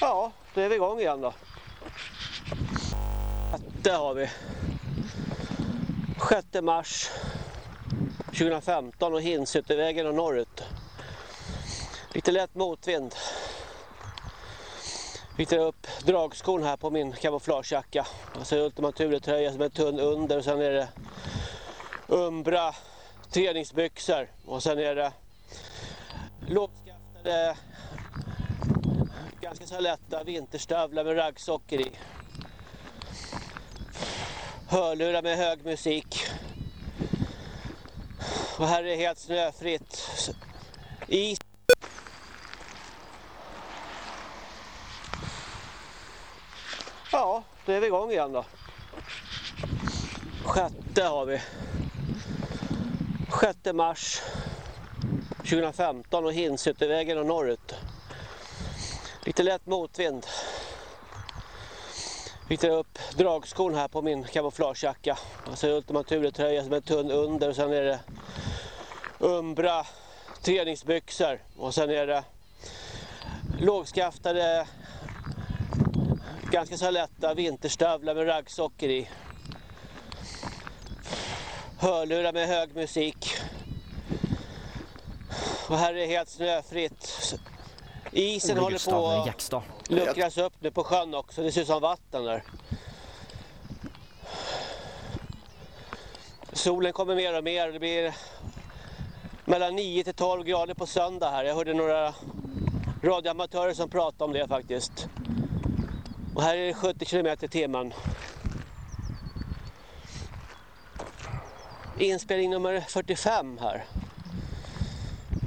Ja, då är vi igång igen då. Där har vi. 6 mars 2015 och Hinsyttervägen och norrut. Lite lätt motvind. Vi upp dragskon här på min kamouflagejacka. Alltså Ultima Thule-tröja som är tunn under och sen är det Umbra träningsbyxor och sen är det lågskaftade ganska så lätta vinterstövlar med raggsockor i. Hörlurar med hög musik. Och här är det helt snöfritt. Is. Ja, då är vi igång igen då. Sjätte har vi. 6 mars 2015 och Hinsutevägen och norrut. Lite lätt motvind. Fick dra upp dragskon här på min kamouflagejacka. Alltså Ultima Thule-tröja som är tunn under och sen är det Umbra träningsbyxor och sen är det lågskaftade ganska så lätta vinterstövlar med raggsockor i. Hörlurar med hög musik. Och här är det helt snöfritt. Isen håller på att luckras upp nu på sjön också. Det ser ut som vatten där. Solen kommer mer och mer. Det blir mellan 9 till 12 grader på söndag här. Jag hörde några radioamatörer som pratade om det faktiskt. Och här är det 70 km i timmen. Inspelning nummer 45 här.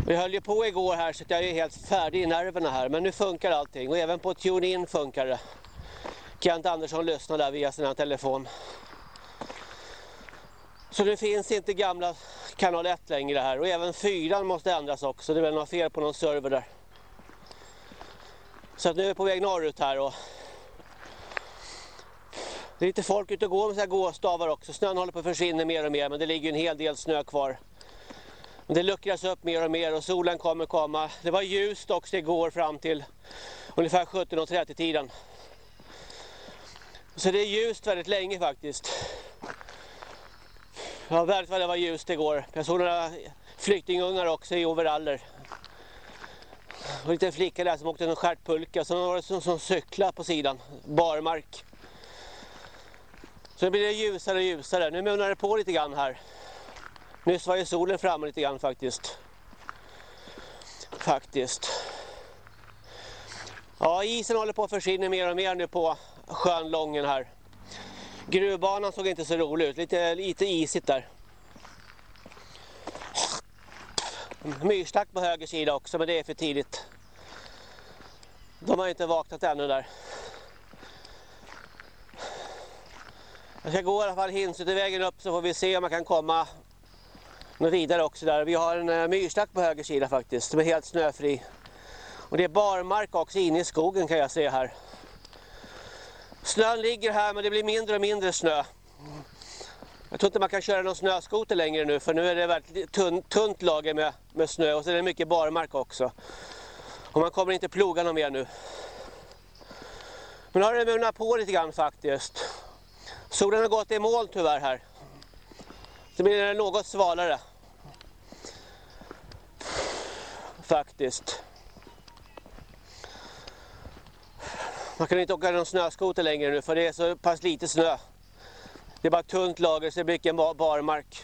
Vi höll ju på igår här så jag är helt färdig i nerverna här. Men nu funkar allting och även på TuneIn funkar det. Kent Andersson lyssnar där via sin telefon. Så det finns inte gamla kanal 1 längre här och även 4 måste ändras också. Det är väl något fel på någon server där. Så att nu är vi på väg norrut här och det är lite folk ute och går med så här gåstavar också. Snön håller på att försvinna mer och mer men det ligger en hel del snö kvar. Men det luckras upp mer och mer och solen kommer komma. Det var ljust också igår fram till ungefär 17.30 tiden. Så det är ljust väldigt länge faktiskt. Ja, väldigt vad det var ljust igår. Jag såg några flyktingungar också i overaller. Och en liten flicka där som åkte en stjärtpulka. Sen var det som, som cykla på sidan. Barmark. Så det blir det ljusare och ljusare. Nu munnar det på lite grann här. Nyss var ju solen framme lite grann faktiskt. Faktiskt. Ja, isen håller på att försvinna mer och mer nu på sjön Lången här. Gruvbanan såg inte så rolig ut, lite, lite isigt där. Myrstack på höger sida också, men det är för tidigt. De har inte vaknat ännu där. Jag ska gå i alla fall Hinsutevägen upp så får vi se om man kan komma något vidare också där. Vi har en eh, myrstack på höger sida faktiskt som är helt snöfri. Och det är barmark också inne i skogen kan jag se här. Snön ligger här men det blir mindre och mindre snö. Jag tror inte man kan köra någon snöskoter längre nu för nu är det väldigt tunt, tunt lager med, med snö och så är det mycket barmark också. Och man kommer inte ploga någon mer nu. Men nu har det munnat på lite grann faktiskt. Solen har gått i moln tyvärr här. Så blir det något svalare. Faktiskt. Man kan inte åka någon snöskoter längre nu för det är så pass lite snö. Det är bara tunt lager så det blir mycket barmark.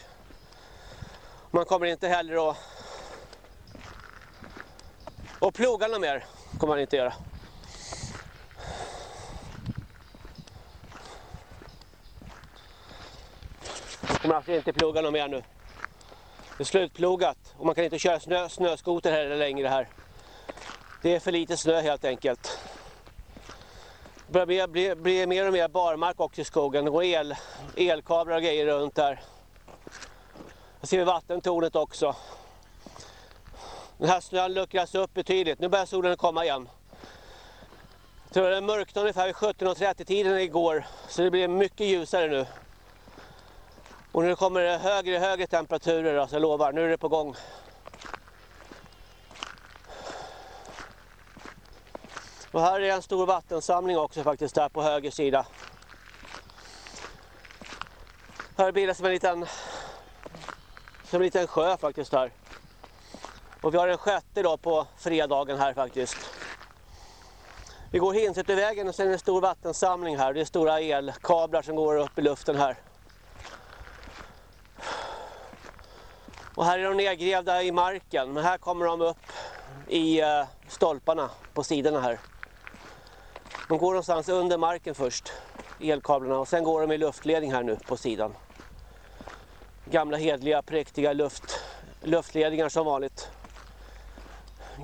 Man kommer inte heller att och ploga något mer kommer man inte göra. Kommer alltså inte ploga något mer nu. Det är slutplogat och man kan inte köra snö, snöskoter här längre här. Det är för lite snö helt enkelt. Det börjar bli, bli, bli mer och mer barmark också i skogen. Det går el, elkablar och grejer runt här. Här ser vi vattentornet också. Den här snön luckras upp betydligt. Nu börjar solen komma igen. Jag tror det mörknade ungefär vid 17.30 tiden igår. Så det blir mycket ljusare nu. Och nu kommer det högre högre temperaturer, alltså jag lovar, nu är det på gång. Och här är en stor vattensamling också faktiskt där på höger sida. Här bildas som en liten som en liten sjö faktiskt här. Och vi har en sjätte då på fredagen här faktiskt. Vi går Hinsättervägen och sen är det en stor vattensamling här. Det är stora elkablar som går upp i luften här. Och här är de nedgrävda i marken, men här kommer de upp i eh, stolparna på sidorna här. De går någonstans under marken först, elkablarna, och sen går de i luftledning här nu på sidan. Gamla hedliga, präktiga luft, luftledningar som vanligt.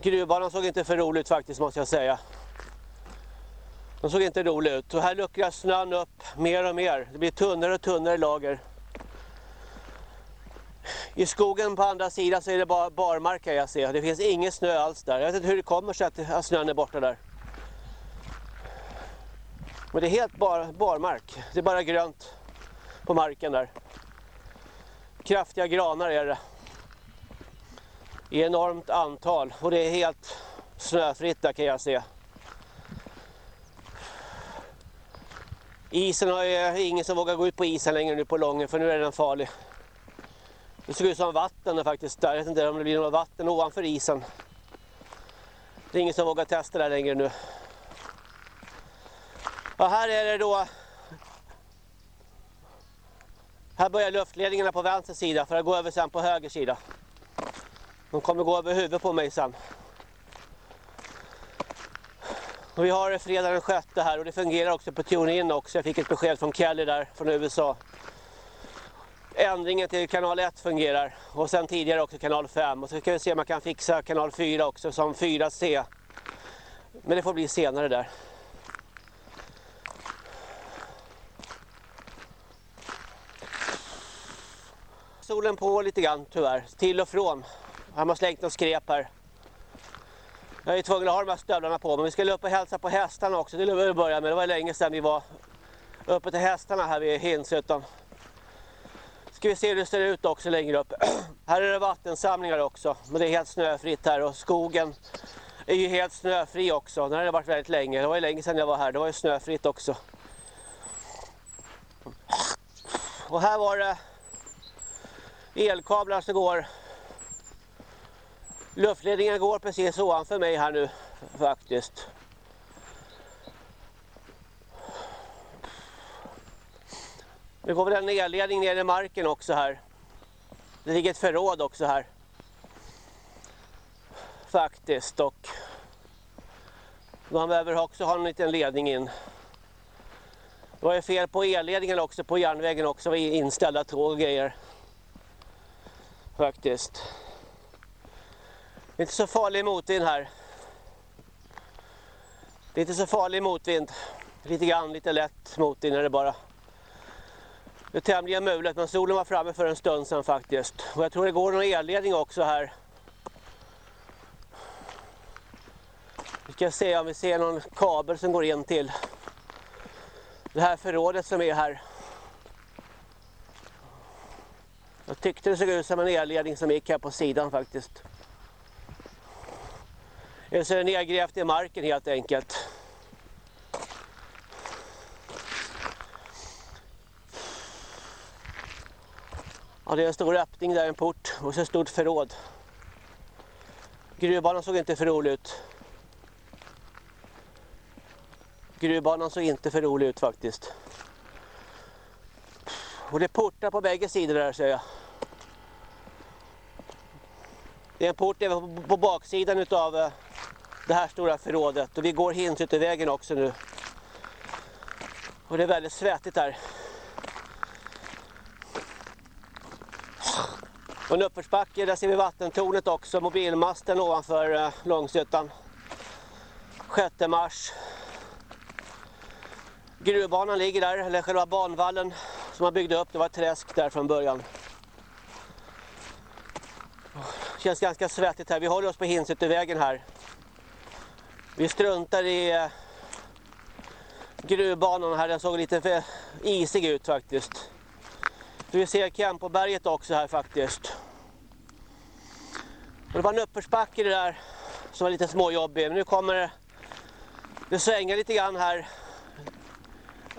Gruvbanan såg inte för roligt faktiskt måste jag säga. De såg inte rolig ut. Och här luckras snön upp mer och mer. Det blir tunnare och tunnare lager. I skogen på andra sidan så är det bara barmark jag ser. Det finns ingen snö alls där. Jag vet inte hur det kommer sig att snön är borta där. Men det är helt bar, barmark. Det är bara grönt på marken där. Kraftiga granar är det. I enormt antal. Och det är helt snöfritt där kan jag se. Isen har ingen som vågar gå ut på isen längre nu på Lången för nu är den farlig. Det såg ut som vatten faktiskt där. Jag vet inte om det blir något vatten ovanför isen. Det är ingen som vågar testa där längre nu. Och här är det då... Här börjar luftledningarna på vänster sida för att gå över sen på höger sida. De kommer gå över huvudet på mig sen. Och vi har fredag den sjätte här och det fungerar också på TuneIn också. Jag fick ett besked från Kelly där från USA. Ändringen till kanal 1 fungerar och sen tidigare också kanal 5 och så ska vi se om man kan fixa kanal 4 också som 4C. Men det får bli senare där. Solen på lite grann tyvärr, till och från. Han har slängt något skräp här. Jag är tvungen att ha de här stövlarna på men vi skulle upp och hälsa på hästarna också. Det vill vi börja med. Det var länge sedan vi var uppe till hästarna här vid Hinshyttan. Ska vi se hur det ser ut också längre upp. här är det vattensamlingar också. Men det är helt snöfritt här och skogen är ju helt snöfri också. Den har det varit väldigt länge. Det var ju länge sedan jag var här. Det var ju snöfritt också. Och här var det elkablar som går Luftledningen går precis ovanför mig här nu faktiskt. Det går väl en elledning ner i marken också här. Det ligger ett förråd också här. Faktiskt och man behöver också ha en liten ledning in. Det var ju fel på elledningen också, på järnvägen också, var inställda tåg och grejer. Faktiskt. Det är inte så farlig motvind här. Det är inte så farlig motvind. Lite grann, lite lätt motvind är det bara. Det är tämligen mulet men solen var framme för en stund sedan faktiskt. Och jag tror det går någon elledning också här. Vi ska se om vi ser någon kabel som går in till det här förrådet som är här. Jag tyckte det såg ut som en elledning som gick här på sidan faktiskt. Eller så är det nedgrävt i marken helt enkelt. Ja, det är en stor öppning där, en port och så ett stort förråd. Gruvbanan såg inte för rolig ut. Gruvbanan såg inte för rolig ut faktiskt. Och det är portar på bägge sidor där ser jag. Det är en port även på baksidan utav eh, det här stora förrådet. Och vi går Hinsyttervägen också nu. Och det är väldigt svettigt här. Och en uppförsbacke, där ser vi vattentornet också, mobilmasten ovanför eh, Långshyttan. 6 mars. Gruvbanan ligger där, eller själva banvallen som man byggde upp, det var ett träsk där från början. Det känns ganska svettigt här, vi håller oss på Hinsutevägen här. Vi struntar i eh, gruvbanan här, den såg lite för isig ut faktiskt. Vi ser Kempoberget också här faktiskt. Och det var en uppförsbacke det där som var lite småjobbig. Men nu kommer Det svänga lite grann här.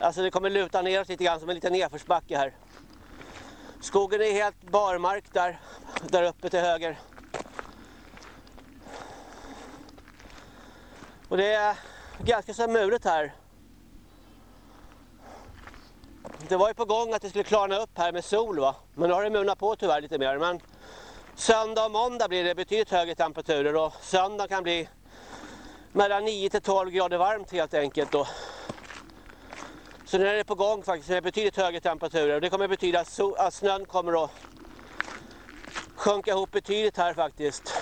Alltså det kommer luta neråt lite grann som en liten nedförsbacke här. Skogen är helt barmark där, där uppe till höger. Och det är ganska så mulet här. Det var ju på gång att det skulle klarna upp här med sol va. Men nu har det munnat på tyvärr lite mer. Men söndag och måndag blir det betydligt högre temperaturer och söndag kan bli mellan 9 till 12 grader varmt helt enkelt då. Så nu är det på gång faktiskt med betydligt högre temperaturer och det kommer betyda att, att snön kommer att sjunka ihop betydligt här faktiskt.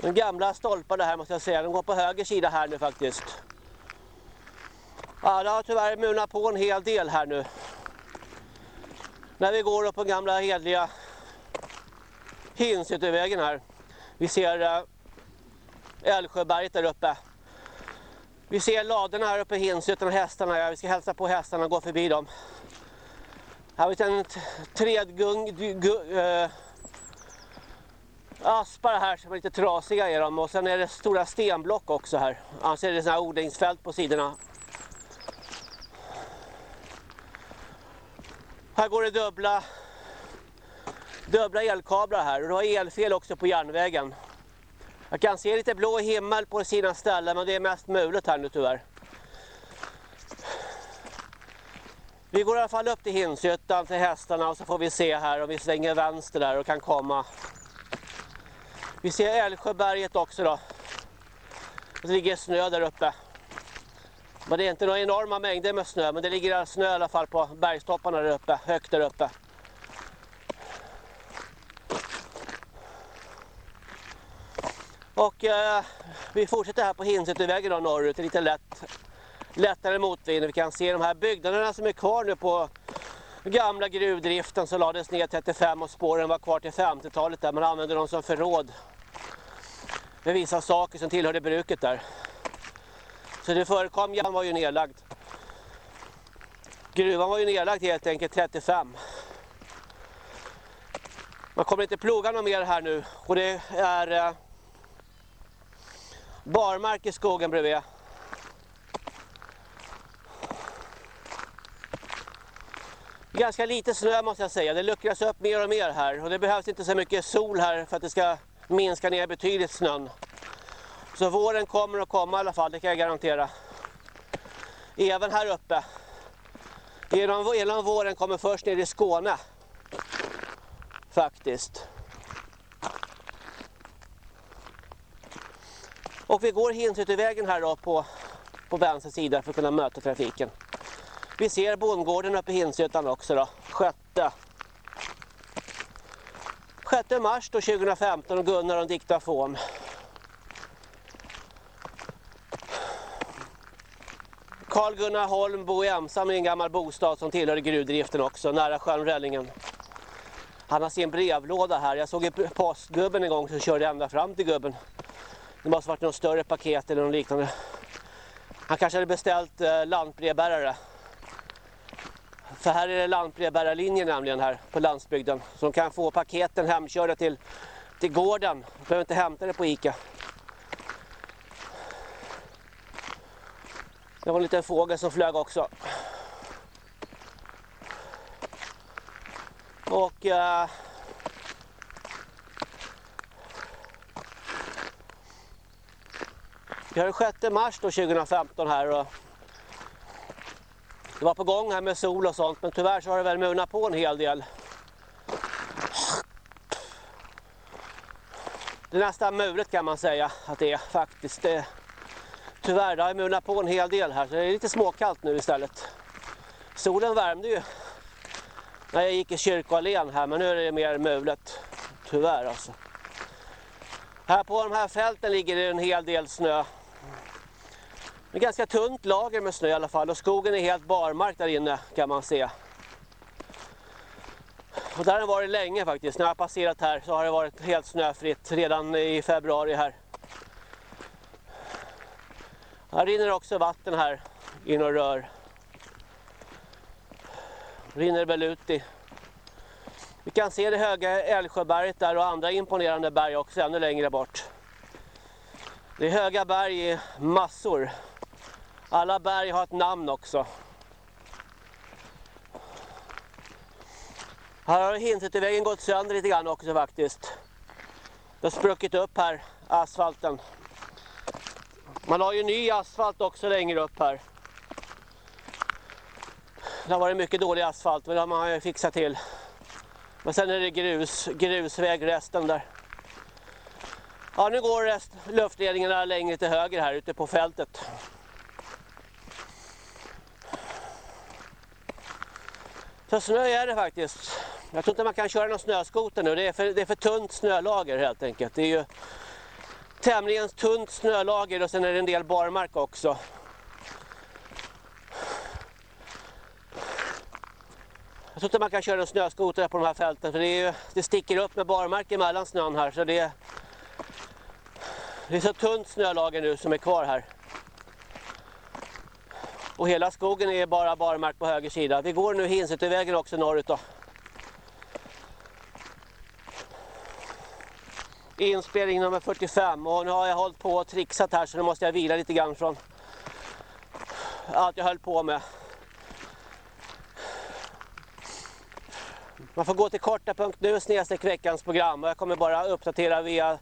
De gamla stolparna här måste jag säga, de går på höger sida här nu faktiskt. Ja, det har tyvärr munat på en hel del här nu. När vi går upp på gamla hedliga Hinsyttervägen här. Vi ser eh, Älvsjöberget där uppe. Vi ser ladorna här uppe i Hinsytten och hästarna. Ja, vi ska hälsa på hästarna och gå förbi dem. Här har vi en trädgung... Äh, aspar här som är lite trasiga är de och sen är det stora stenblock också här. Annars är det sådana här odlingsfält på sidorna. Här går det dubbla dubbla elkablar här och det har elfel också på järnvägen. Jag kan se lite blå himmel på sina ställen men det är mest mulet här nu tyvärr. Vi går i alla fall upp till Hinshyttan till hästarna och så får vi se här om vi svänger vänster där och kan komma. Vi ser Älvsjöberget också då. Det ligger snö där uppe. Men det är inte några enorma mängder med snö men det ligger snö i alla fall på bergstopparna där uppe, högt där uppe. Och eh, vi fortsätter här på Hinsättervägen norrut, det är lite lätt, lättare motvind. Vi kan se de här byggnaderna som är kvar nu på gamla gruvdriften som lades ner 35 och spåren var kvar till 50-talet där man använde dem som förråd. Med vissa saker som tillhörde bruket där. Så det förekom, gruvan var ju nedlagd. Gruvan var ju nedlagd helt enkelt 35. Man kommer inte ploga något mer här nu och det är eh, barmark i skogen bredvid. Ganska lite snö måste jag säga. Det luckras upp mer och mer här. Och det behövs inte så mycket sol här för att det ska minska ner betydligt snön. Så våren kommer att komma i alla fall, det kan jag garantera. Även här uppe. Genom, genom våren kommer först ner i Skåne. Faktiskt. Och vi går Hinsyttervägen här då på, på vänster sida för att kunna möta trafiken. Vi ser bondgården uppe i Hinshyttan också då, 6. 6 mars då 2015 och Gunnar och diktafon. Carl Gunnar Holm bor ensam i en gammal bostad som tillhör gruvdriften också, nära sjön Rällingen. Han har sin brevlåda här. Jag såg postgubben en gång som körde ända fram till gubben. Det måste varit något större paket eller något liknande. Han kanske hade beställt eh, lantbrevbärare. För här är det lantbrevbärarlinjen nämligen här på landsbygden. Så de kan få paketen hemkörda till, till gården. De behöver inte hämta det på Ica. Det var en liten fågel som flög också. Och... Eh, Vi har den 6 mars då 2015 här och det var på gång här med sol och sånt men tyvärr så har det väl munnat på en hel del. Det är nästan mulet kan man säga att det är faktiskt. Det, tyvärr det har munnat på en hel del här så det är lite småkallt nu istället. Solen värmde ju när jag gick i kyrkoallén här men nu är det mer mulet. Tyvärr alltså. Här på de här fälten ligger det en hel del snö det är ganska tunt lager med snö i alla fall och skogen är helt barmark där inne kan man se. Och där har det varit länge faktiskt. När jag har passerat här så har det varit helt snöfritt redan i februari här. Här rinner också vatten här i några rör. Rinner väl ut i Vi kan se det höga Älvsjöberget där och andra imponerande berg också ännu längre bort. Det är höga berg i massor. Alla berg har ett namn också. Här har Hinsetevägen gått sönder lite grann också faktiskt. Det har spruckit upp här, asfalten. Man har ju ny asfalt också längre upp här. Det har varit mycket dålig asfalt men det har man ju fixat till. Men sen är det grus, grusväg resten där. Ja, nu går rest, luftledningarna längre till höger här ute på fältet. Så snö är det faktiskt. Jag tror inte man kan köra någon snöskoter nu. Det är, för, det är för tunt snölager helt enkelt. Det är ju tämligen tunt snölager och sen är det en del barmark också. Jag tror inte man kan köra en snöskoter på de här fälten för det, är ju, det sticker upp med barmark emellan snön här så det är, det är så tunt snölager nu som är kvar här. Och hela skogen är bara barmark på höger sida. Vi går nu Hinsetövägen också norrut då. Inspelning nummer 45 och nu har jag hållit på och trixat här så nu måste jag vila lite grann från allt jag höll på med. Man får gå till korta.nu snedstreck veckans program och jag kommer bara uppdatera via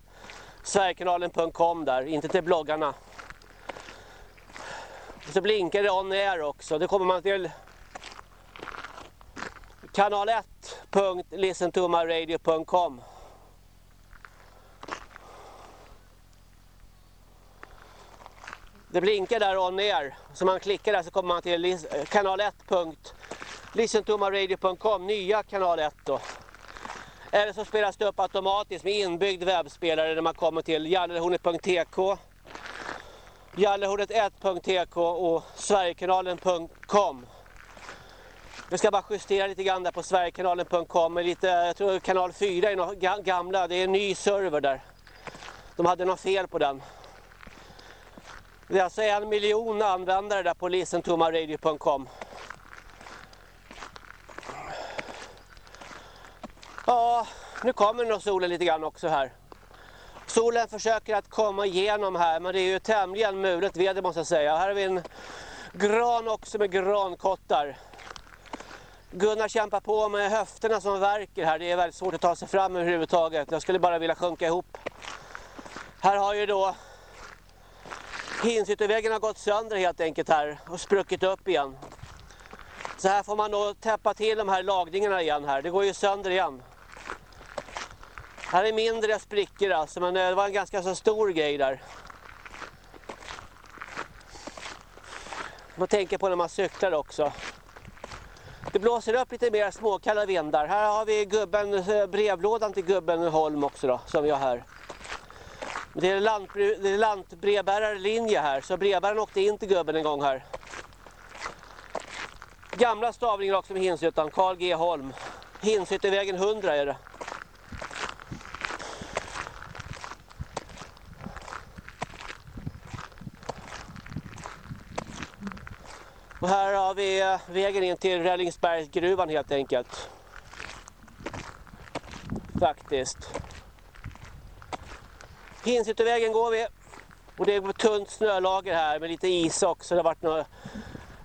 sverigekanalen.com där, inte till bloggarna. Och så blinkar det on air också. Då kommer man till kanal 1.listentomaradio.com Det blinkar där on air. Så man klickar där så kommer man till eh, kanal 1.listentomaradio.com, nya kanal 1 då. Eller så spelas det upp automatiskt med inbyggd webbspelare när man kommer till jallerhornet.tk jallerhornet1.tk och sverigekanalen.com Vi ska bara justera lite grann där på sverigekanalen.com lite, jag tror kanal 4 är något gamla, det är en ny server där. De hade något fel på den. Det är alltså en miljon användare där på listentomaradio.com Ja, nu kommer nog solen lite grann också här. Solen försöker att komma igenom här men det är ju tämligen mulet väder måste jag säga. Här har vi en gran också med grankottar. Gunnar kämpar på med höfterna som verkar här. Det är väldigt svårt att ta sig fram överhuvudtaget. Jag skulle bara vilja sjunka ihop. Här har ju då Hinsyttervägen har gått sönder helt enkelt här och spruckit upp igen. Så här får man då täppa till de här lagningarna igen här. Det går ju sönder igen. Här är mindre sprickor alltså, men det var en ganska så stor grej där. Man tänker på när man cyklar också. Det blåser upp lite mer småkalla vindar. Här har vi gubben, eh, brevlådan till gubben Holm också då, som vi har här. Det är, det är lantbrevbärarlinje här, så brevbäraren åkte in till gubben en gång här. Gamla stavningar också med Hinshyttan, Carl G Holm. Hinshyttevägen 100 är det. Och här har vi eh, vägen in till Rällingsbergsgruvan helt enkelt. Faktiskt. Hinsutevägen går vi. Och det är tunt snölager här med lite is också. Det har varit några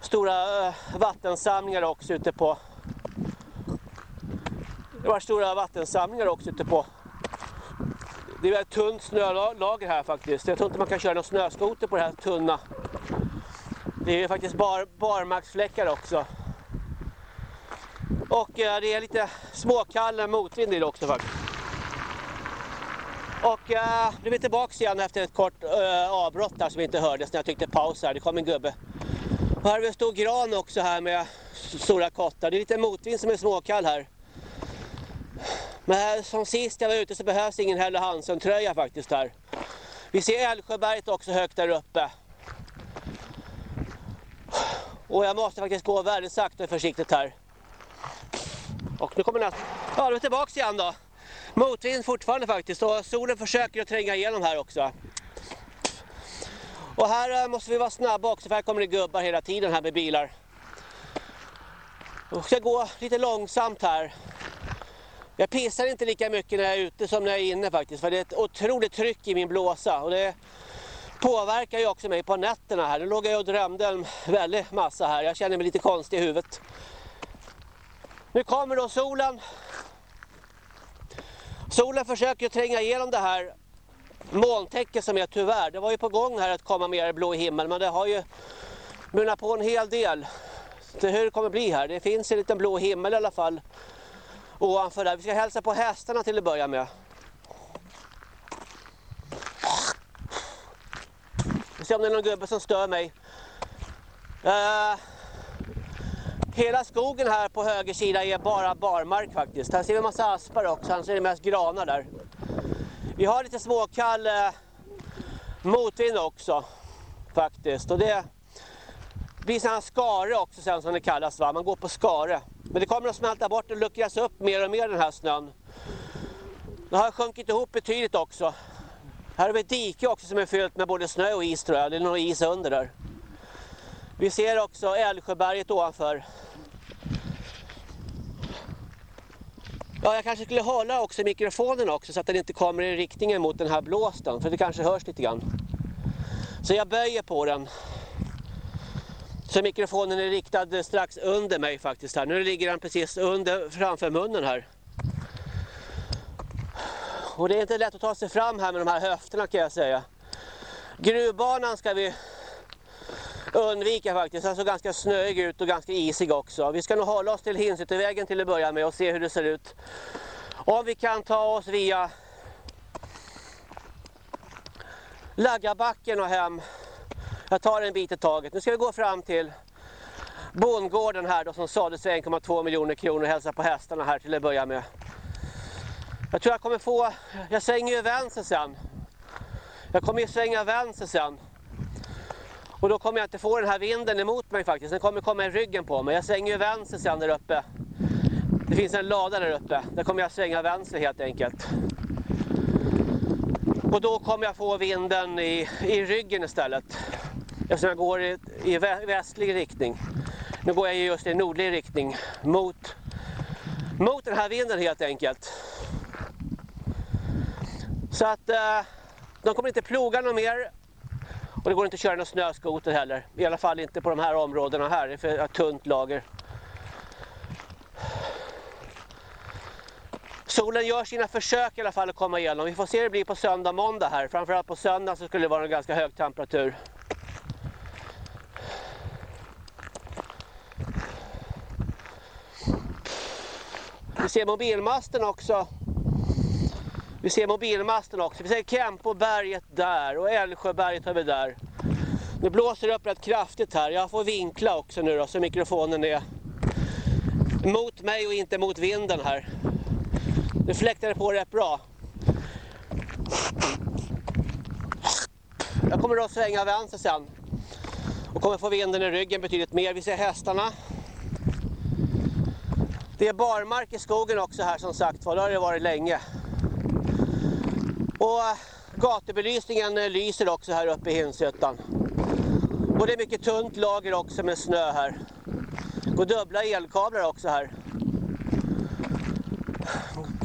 stora eh, vattensamlingar också ute på det var stora vattensamlingar också ute på det är ett tunt snölager här faktiskt. Jag tror inte man kan köra någon snöskoter på det här tunna. Det är faktiskt bar, barmarksfläckar också. Och eh, det är lite småkall motvind i det också faktiskt. Och eh, nu är vi tillbaka igen efter ett kort eh, avbrott där som inte hördes när jag tyckte paus här. Det kom en gubbe. Och här har vi en stor gran också här med stora kottar. Det är lite motvind som är småkall här. Men här, som sist jag var ute så behövs ingen Helle Hansen-tröja faktiskt här. Vi ser Älvsjöberget också högt där uppe. Och jag måste faktiskt gå väldigt sakta och försiktigt här. Och nu kommer nästa. Ja, är tillbaka igen då. Motvind fortfarande faktiskt och solen försöker att tränga igenom här också. Och här eh, måste vi vara snabba också för här kommer det gubbar hela tiden här med bilar. Och ska gå lite långsamt här. Jag pissar inte lika mycket när jag är ute som när jag är inne faktiskt. För det är ett otroligt tryck i min blåsa. Och det påverkar ju också mig på nätterna här. Nu låg jag och drömde en väldig massa här. Jag känner mig lite konstig i huvudet. Nu kommer då solen. Solen försöker tränga igenom det här molntäcket som är tyvärr. Det var ju på gång här att komma mer blå himmel men det har ju munnat på en hel del. Det hur det kommer bli här. Det finns en liten blå himmel i alla fall ovanför där. Vi ska hälsa på hästarna till att börja med. Vi om det är någon gubbe som stör mig. Uh, hela skogen här på höger sida är bara barmark faktiskt. Här ser vi en massa aspar också, annars är det mest granar där. Vi har lite småkall uh, motvind också faktiskt. Och det blir sån här skare också sen som det kallas va. Man går på skare. Men det kommer att smälta bort och luckras upp mer och mer den här snön. Det har sjunkit ihop betydligt också. Här har vi ett dike också som är fyllt med både snö och is tror jag. Det är nog is under där. Vi ser också Älvsjöberget ovanför. Ja, jag kanske skulle hålla också mikrofonen också så att den inte kommer i riktningen mot den här blåsten. För det kanske hörs lite grann. Så jag böjer på den. Så mikrofonen är riktad strax under mig faktiskt här. Nu ligger den precis under framför munnen här. Och det är inte lätt att ta sig fram här med de här höfterna kan jag säga. Gruvbanan ska vi undvika faktiskt. Den såg ganska snöig ut och ganska isig också. Vi ska nog hålla oss till Hinsutevägen till att börja med och se hur det ser ut. Om vi kan ta oss via Laggabacken och hem jag tar en bit i taget. Nu ska vi gå fram till bondgården här då som sades för 1,2 miljoner kronor och hälsa på hästarna här till att börja med. Jag tror jag kommer få, jag svänger ju vänster sen. Jag kommer ju svänga vänster sen. Och då kommer jag inte få den här vinden emot mig faktiskt. Den kommer komma i ryggen på mig. Jag svänger ju vänster sen där uppe. Det finns en lada där uppe. Där kommer jag svänga vänster helt enkelt. Och då kommer jag få vinden i, i ryggen istället eftersom jag går i, i västlig riktning. Nu går jag just i nordlig riktning mot, mot den här vinden helt enkelt. Så att eh, de kommer inte ploga något mer och det går inte att köra någon snöskoter heller. I alla fall inte på de här områdena här, det är för ett tunt lager. Solen gör sina försök i alla fall att komma igenom. Vi får se hur det blir på söndag och måndag här. Framförallt på söndag så skulle det vara en ganska hög temperatur. Vi ser mobilmasten också. Vi ser mobilmasten också. Vi ser Kempoberget där och Älvsjöberget har vi där. Nu blåser det upp rätt kraftigt här. Jag får vinkla också nu då så mikrofonen är mot mig och inte mot vinden här. Nu fläktar det på rätt bra. Jag kommer då svänga vänster sen. Och kommer få vinden i ryggen betydligt mer. Vi ser hästarna. Det är barmark i skogen också här som sagt var, det har det varit länge. Och eh, gatubelysningen eh, lyser också här uppe i Hinshyttan. Och det är mycket tunt lager också med snö här. Och dubbla elkablar också här.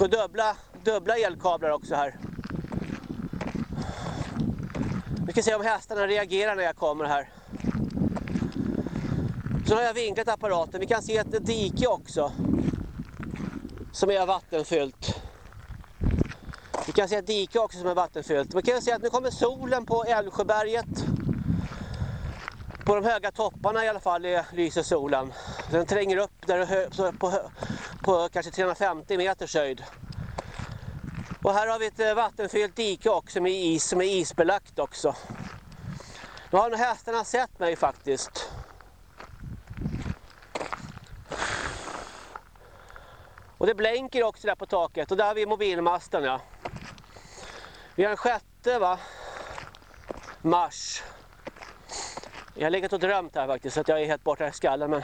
Och dubbla, dubbla elkablar också här. Vi ska se om hästarna reagerar när jag kommer här. Så har jag vinklat apparaten. Vi kan se ett dike också som är vattenfyllt. Vi kan se ett dike också som är vattenfyllt. Man kan se att nu kommer solen på Älvsjöberget. På de höga topparna i alla fall lyser solen. Den tränger upp där på, på kanske 350 meters höjd. Och här har vi ett eh, vattenfyllt dike också med is som är isbelagt också. Nu har nog hästarna sett mig faktiskt. Och det blänker också där på taket och där har vi mobilmasten ja. Vi har den sjätte va? Mars. Jag har legat och drömt här faktiskt så att jag är helt borta i skallen men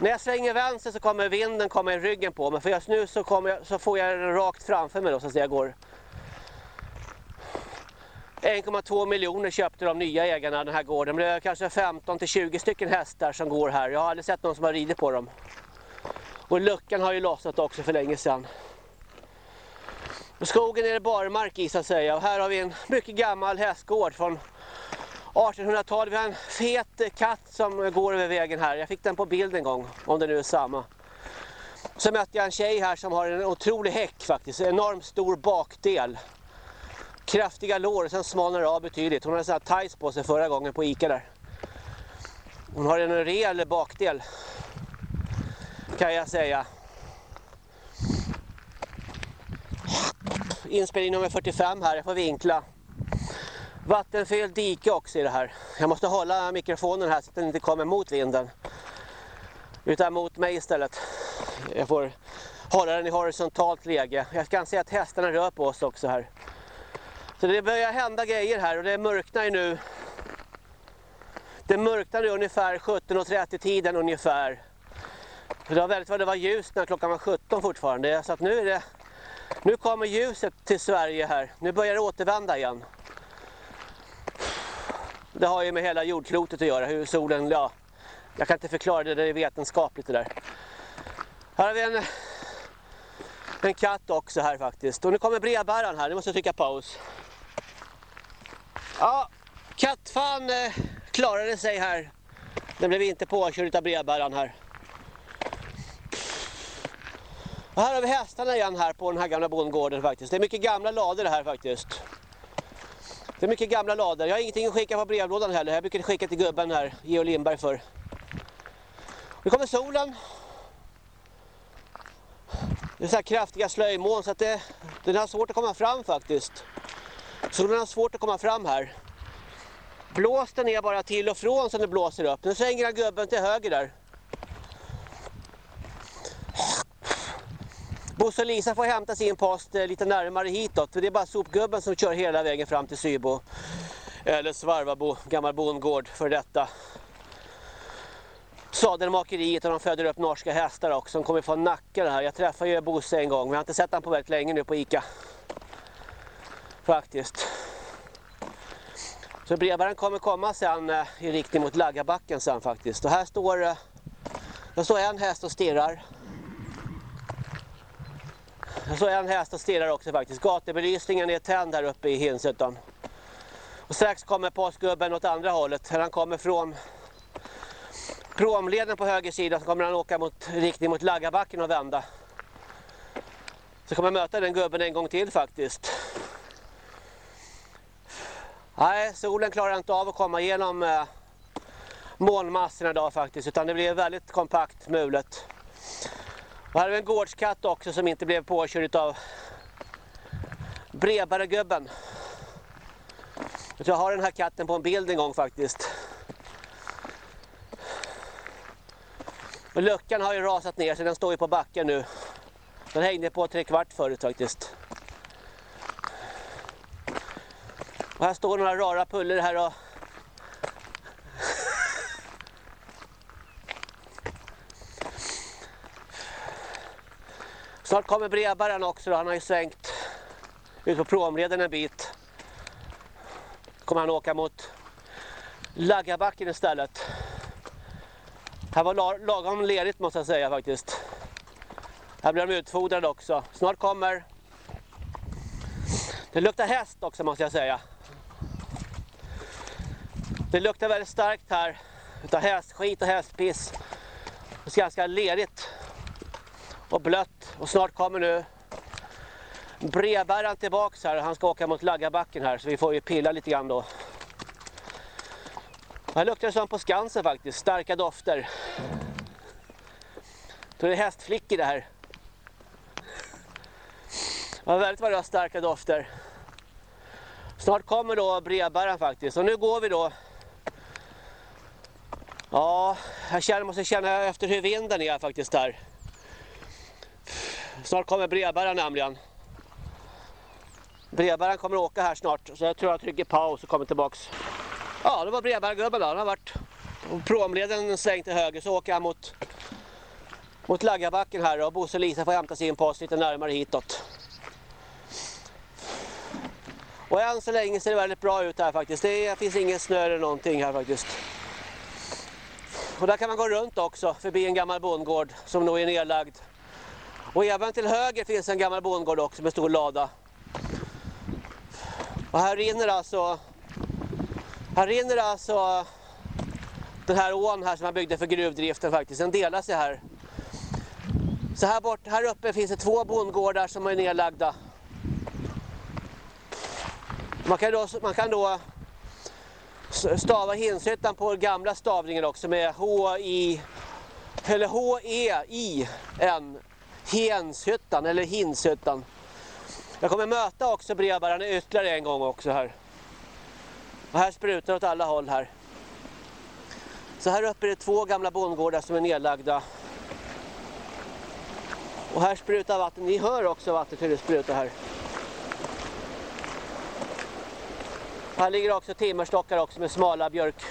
när jag svänger vänster så kommer vinden komma i ryggen på mig för just nu så, kommer jag, så får jag den rakt framför mig då så att jag går 1,2 miljoner köpte de nya ägarna den här gården men det är kanske 15 20 stycken hästar som går här. Jag har aldrig sett någon som har ridit på dem. Och luckan har ju lossnat också för länge sedan. Och skogen är det barmark i så att säga. Och här har vi en mycket gammal hästgård från 1800-talet. Vi har en fet katt som går över vägen här. Jag fick den på bild en gång, om det nu är samma. Så mötte jag en tjej här som har en otrolig häck faktiskt. En enormt stor bakdel. Kraftiga lår och sen smalnar det av betydligt. Hon hade sådana tights på sig förra gången på Ica där. Hon har en rejäl bakdel. Kan jag säga. Inspelning nummer 45 här, jag får vinkla. Vattenfylld dike också i det här. Jag måste hålla mikrofonen här så att den inte kommer mot vinden. Utan mot mig istället. Jag får hålla den i horisontalt läge. Jag kan se att hästarna rör på oss också här. Så det börjar hända grejer här och det mörknar ju nu. Det mörknar nu ungefär 17.30 tiden ungefär. det var väldigt vad det var ljust när klockan var 17 fortfarande. Så att nu är det nu kommer ljuset till Sverige här. Nu börjar det återvända igen. Det har ju med hela jordklotet att göra, hur solen, ja, jag kan inte förklara det, det är vetenskapligt det där. Här har vi en, en katt också här faktiskt. Och nu kommer brevbäraren här, nu måste jag trycka paus. Ja, kattfan eh, klarade sig här. Den blev inte påkörd av brevbäraren här. Och här har vi hästarna igen här på den här gamla bondgården faktiskt. Det är mycket gamla lader här faktiskt. Det är mycket gamla lader. Jag har ingenting att skicka på brevlådan heller. Jag brukade skicka till gubben här, Geo Lindberg för. Nu kommer solen. Det är så här kraftiga slöjmoln så att det, den har svårt att komma fram faktiskt. Solen har svårt att komma fram här. Blåsten är bara till och från som det blåser upp. Nu svänger gubben till höger där. Bosse och Lisa får hämta sin post eh, lite närmare hitåt. För det är bara sopgubben som kör hela vägen fram till Sybo. Eller Svarvabo, gammal bondgård för detta. Sadelmakeriet och de föder upp norska hästar också. De kommer från Nacka det här. Jag träffade ju Bosse en gång men jag har inte sett honom på väldigt länge nu på Ica. Faktiskt. Så brevbäraren kommer komma sen eh, i riktning mot Laggabacken sen faktiskt. Och här står, eh, här står en häst och stirrar. Jag såg en häst och stirrar också faktiskt. Gatubelysningen är tänd här uppe i Hinshyttan. Och strax kommer påskgubben åt andra hållet. Han kommer från promleden på höger sida så kommer han åka mot, riktning mot Laggabacken och vända. Så kommer jag möta den gubben en gång till faktiskt. Nej, solen klarar inte av att komma igenom eh, molnmassorna idag faktiskt. Utan det blir väldigt kompakt mulet. Och här har vi en gårdskatt också som inte blev påkörd av brevbärargubben. Jag har den här katten på en bild en gång faktiskt. Och luckan har ju rasat ner så den står ju på backen nu. Den hängde på tre kvart förut faktiskt. Och här står några rara puller här och Snart kommer brevbäraren också då. Han har ju svängt ut på promleden en bit. kommer han åka mot Laggabacken istället. Här var lagom ledigt måste jag säga faktiskt. Här blir de utfodrade också. Snart kommer... Det luktar häst också måste jag säga. Det luktar väldigt starkt här. Utav hästskit och hästpiss. Det är ganska lerigt och blött. Och snart kommer nu brevbäraren tillbaks här. Han ska åka mot Laggabacken här så vi får ju pilla lite grann då. Här luktar det som på Skansen faktiskt. Starka dofter. Då är det hästflickor det här. Ja, väldigt vad det har starka dofter. Snart kommer då brevbäraren faktiskt. Och nu går vi då. Ja, jag känner, måste känna efter hur vinden är faktiskt här. Snart kommer brevbäraren nämligen. Brevbäraren kommer att åka här snart. Så jag tror jag trycker paus och kommer tillbaks. Ja, det var brevbärargubben då. Han har varit promleden sväng till höger så åker han mot, mot Laggabacken här och Bosse och Lisa får hämta sin post lite närmare hitåt. Och än så länge ser det väldigt bra ut här faktiskt. Det finns ingen snö eller någonting här faktiskt. Och där kan man gå runt också förbi en gammal bondgård som nog är nedlagd. Och även till höger finns en gammal bondgård också med stor lada. Och här rinner alltså här rinner alltså den här ån här som man byggde för gruvdriften faktiskt. Den delar sig här. Så här, bort, här uppe finns det två bondgårdar som är nedlagda. Man kan då, man kan då stava Hinshyttan på gamla stavningen också med H-I eller H-E-I-N Henshyttan eller Hinshyttan. Jag kommer möta också brevbärarna ytterligare en gång också här. Och här sprutar åt alla håll här. Så här uppe är det två gamla bondgårdar som är nedlagda. Och här sprutar vatten. Ni hör också vattnet hur det sprutar här. Här ligger också timmerstockar också med smala björk.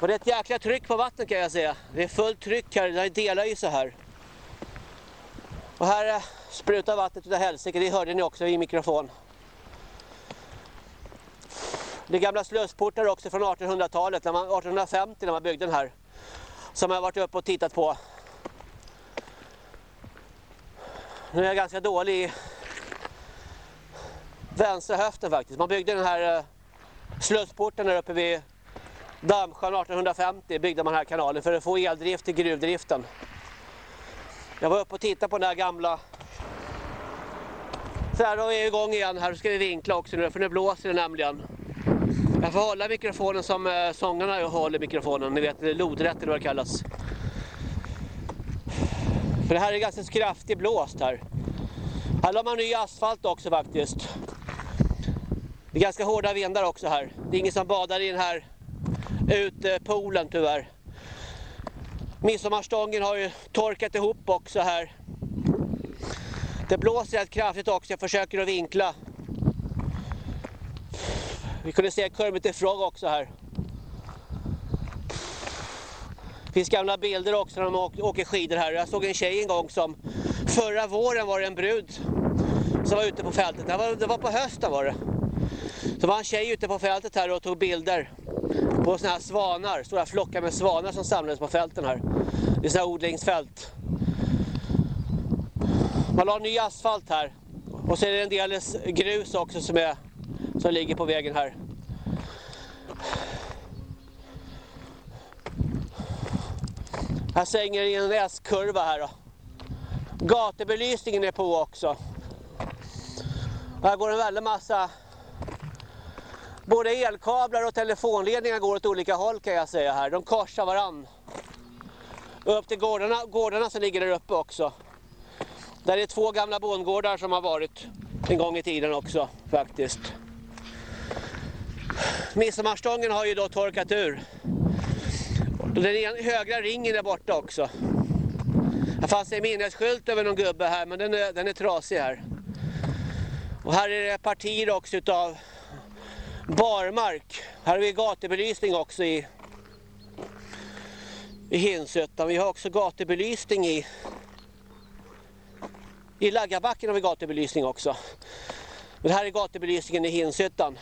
Och det är ett jäkla tryck på vattnet kan jag säga. Det är fullt tryck här, det delar ju så här. Och här eh, sprutar vattnet utav helsike, det hörde ni också i mikrofon. Det är gamla slussportar också från 1800-talet, 1850 när man byggde den här. Som jag har varit uppe och tittat på. Nu är jag ganska dålig i vänstra höften faktiskt. Man byggde den här eh, slussporten där uppe vid Dammsjön 1850 byggde man den här kanalen för att få eldrift till gruvdriften. Jag var uppe och tittade på den här gamla så här, då är vi igång igen här, ska vi vinkla också nu för nu blåser det nämligen. Jag får hålla mikrofonen som eh, sångarna sångarna håller mikrofonen, ni vet lodrätt eller vad det kallas. För det här är ganska kraftig blåst här. Här har man ny asfalt också faktiskt. Det är ganska hårda vindar också här. Det är ingen som badar i den här utpoolen tyvärr. Midsommarstången har ju torkat ihop också här. Det blåser rätt kraftigt också, jag försöker att vinkla. Vi kunde se Kermit the Frog också här. Det finns gamla bilder också när de åker skidor här. Jag såg en tjej en gång som förra våren var det en brud som var ute på fältet. Det var, det var på hösten var det. Det var en tjej ute på fältet här och tog bilder på såna här svanar, stora flockar med svanar som samlades på fälten här. Det är sådana här odlingsfält. Man la ny asfalt här. Och så är det en del grus också som, är, som ligger på vägen här. Här svänger det en S-kurva här då. Gatubelysningen är på också. Här går en väldig massa Både elkablar och telefonledningar går åt olika håll kan jag säga här. De korsar varann. upp till gårdarna, gårdarna som ligger där uppe också. Där är två gamla bondgårdar som har varit en gång i tiden också faktiskt. Midsommarstången har ju då torkat ur. Den högra ringen är borta också. Det fanns en minnesskylt över någon gubbe här men den är, den är trasig här. Och här är det partier också utav barmark. Här har vi gatubelysning också i, i Hinsötan. Vi har också gatubelysning i i Laggabacken har vi gatubelysning också. Men här är gatubelysningen i Hinsötan.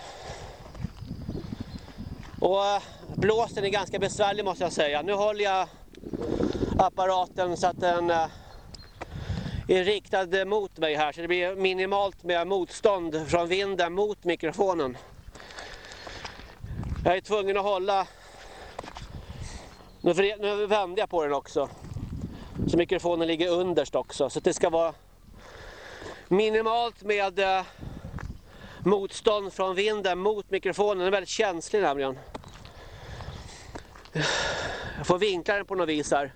Och eh, blåsten är ganska besvärlig måste jag säga. Nu håller jag apparaten så att den eh, är riktad mot mig här så det blir minimalt med motstånd från vinden mot mikrofonen. Jag är tvungen att hålla... Nu, nu vänder jag på den också. Så mikrofonen ligger underst också. Så det ska vara minimalt med eh, motstånd från vinden mot mikrofonen. Den är väldigt känslig nämligen. Jag får vinkla den på något vis här.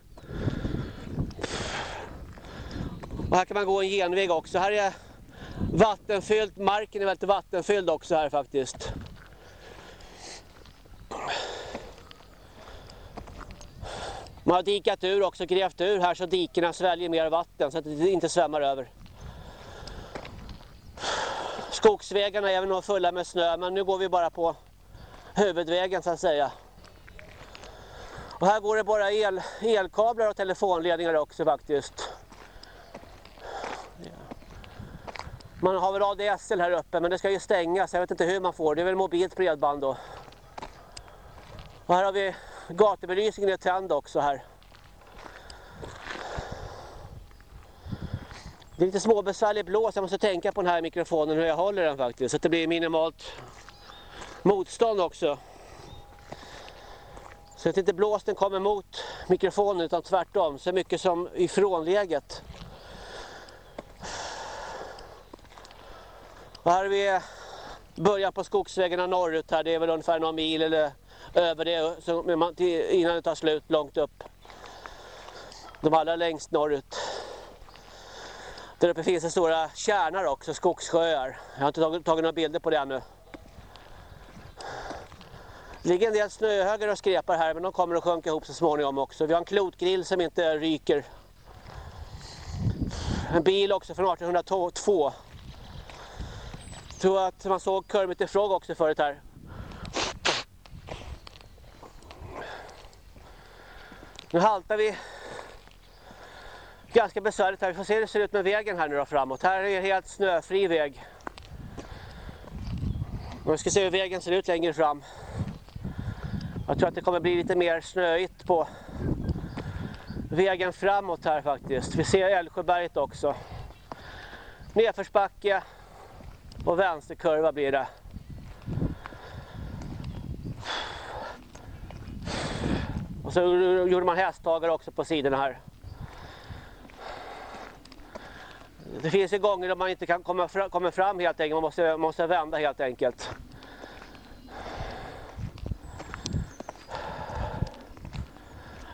Och här kan man gå en genväg också. Här är vattenfyllt. Marken är väldigt vattenfylld också här faktiskt. Man har dikat ur också, grävt ur här så dikerna sväljer mer vatten så att det inte svämmar över. Skogsvägarna är nog fulla med snö men nu går vi bara på huvudvägen så att säga. Och här går det bara el, elkablar och telefonledningar också faktiskt. Man har väl ADSL här uppe men det ska ju stängas. Jag vet inte hur man får. Det är väl mobilt bredband då. Och här har vi gatubelysningen är tänd också här. Det är lite småbesvärlig blås, jag måste tänka på den här mikrofonen hur jag håller den faktiskt. Så att det blir minimalt motstånd också. Så att inte blåsten kommer mot mikrofonen utan tvärtom, så mycket som ifrånläget. Och här är vi början på skogsvägarna norrut här, det är väl ungefär någon mil eller över det innan det tar slut långt upp. De allra längst norrut. Där uppe finns det stora kärnar också, skogssjöar. Jag har inte tagit, tagit några bilder på det ännu. Det ligger en del snöhögar och skrepar här men de kommer att sjunka ihop så småningom också. Vi har en klotgrill som inte ryker. En bil också från 1802. Jag tror att man såg Kermit Frog också förut här. Nu haltar vi ganska besvärligt här. Vi får se hur det ser ut med vägen här nu då framåt. Här är en helt snöfri väg. Och vi ska se hur vägen ser ut längre fram. Jag tror att det kommer bli lite mer snöigt på vägen framåt här faktiskt. Vi ser Älvsjöberget också. Nedförsbacke och vänsterkurva blir det. Och så gjorde man hästhagar också på sidorna här. Det finns ju gånger då man inte kan komma fram, komma fram helt enkelt. Man måste, måste vända helt enkelt.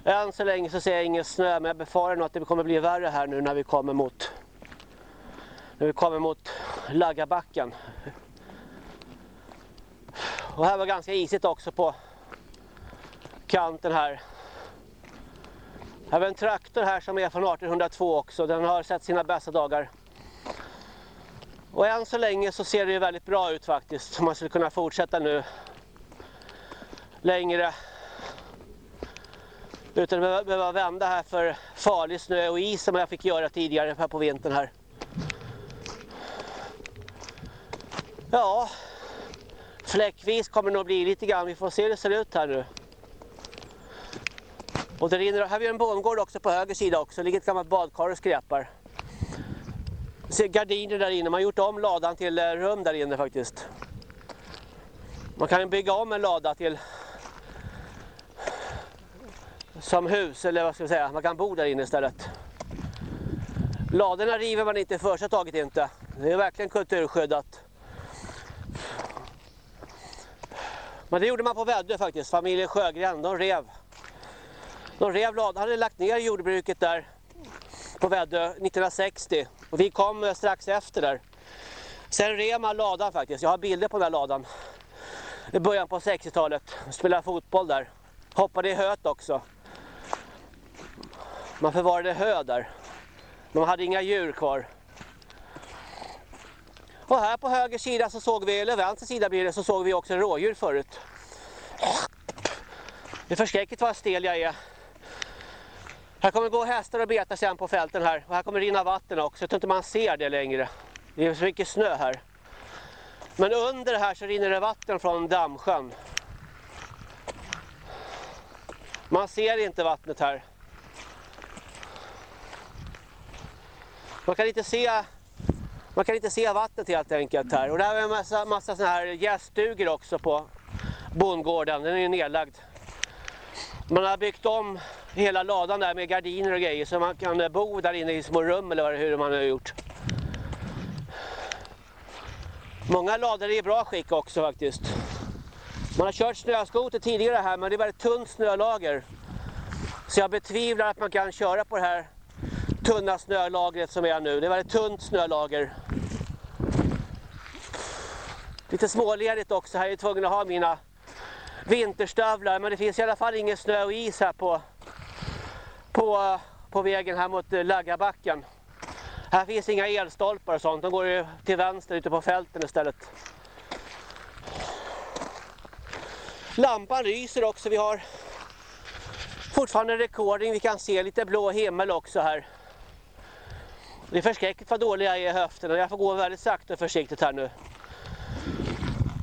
Än så länge så ser jag ingen snö men jag befarar nog att det kommer bli värre här nu när vi kommer mot när vi kommer mot Laggabacken. Och här var ganska isigt också på kanten här. Här har en traktor här som är från 1802 också. Den har sett sina bästa dagar. Och än så länge så ser det ju väldigt bra ut faktiskt. Man skulle kunna fortsätta nu längre utan att behöva vända här för farlig snö och is som jag fick göra tidigare här på vintern här. Ja, fläckvis kommer det nog bli lite grann. Vi får se hur det ser ut här nu. Och det rinner, här har vi en bondgård också på höger sida också. Det ligger ett gammalt badkar och skräpar. Ser gardiner där inne. Man har gjort om ladan till eh, rum där inne faktiskt. Man kan bygga om en lada till som hus eller vad ska jag säga. Man kan bo där inne istället. Ladorna river man inte första taget inte. Det är verkligen kulturskyddat. Men det gjorde man på Väddö faktiskt. Familjen Sjögren, de rev. De rev lad, hade lagt ner jordbruket där på Väddö 1960. Och vi kom eh, strax efter där. Sen rev man ladan faktiskt. Jag har bilder på den här ladan. I början på 60-talet. Spelade fotboll där. Hoppade i höet också. Man förvarade hö där. De hade inga djur kvar. Och här på höger sida så såg vi, eller vänster sida blir det, så såg vi också rådjur förut. Det är förskräckligt vad stel jag är. Här kommer gå hästar och beta sen på fälten här. Och här kommer rinna vatten också. Jag tror inte man ser det längre. Det är så mycket snö här. Men under här så rinner det vatten från dammsjön. Man ser inte vattnet här. Man kan inte se man kan inte se vattnet helt enkelt här. Och där är en massa, massa såna här gäststugor också på bondgården. Den är ju nedlagd. Man har byggt om hela ladan där med gardiner och grejer så man kan eh, bo där inne i små rum eller hur man har gjort. Många lador är i bra skick också faktiskt. Man har kört snöskoter tidigare här men det är väldigt tunt snölager. Så jag betvivlar att man kan köra på det här tunna snölagret som är nu. Det är väldigt tunt snölager. Lite småledigt också. Här är jag tvungen att ha mina vinterstövlar. Men det finns i alla fall ingen snö och is här på, på, eh, på vägen här mot eh, Laggabacken. Här finns inga elstolpar och sånt. De går ju till vänster ute på fälten istället. Lampan lyser också. Vi har fortfarande recording. Vi kan se lite blå himmel också här. Det är förskräckligt vad dålig jag är i höfterna, jag får gå väldigt sakta och försiktigt här nu.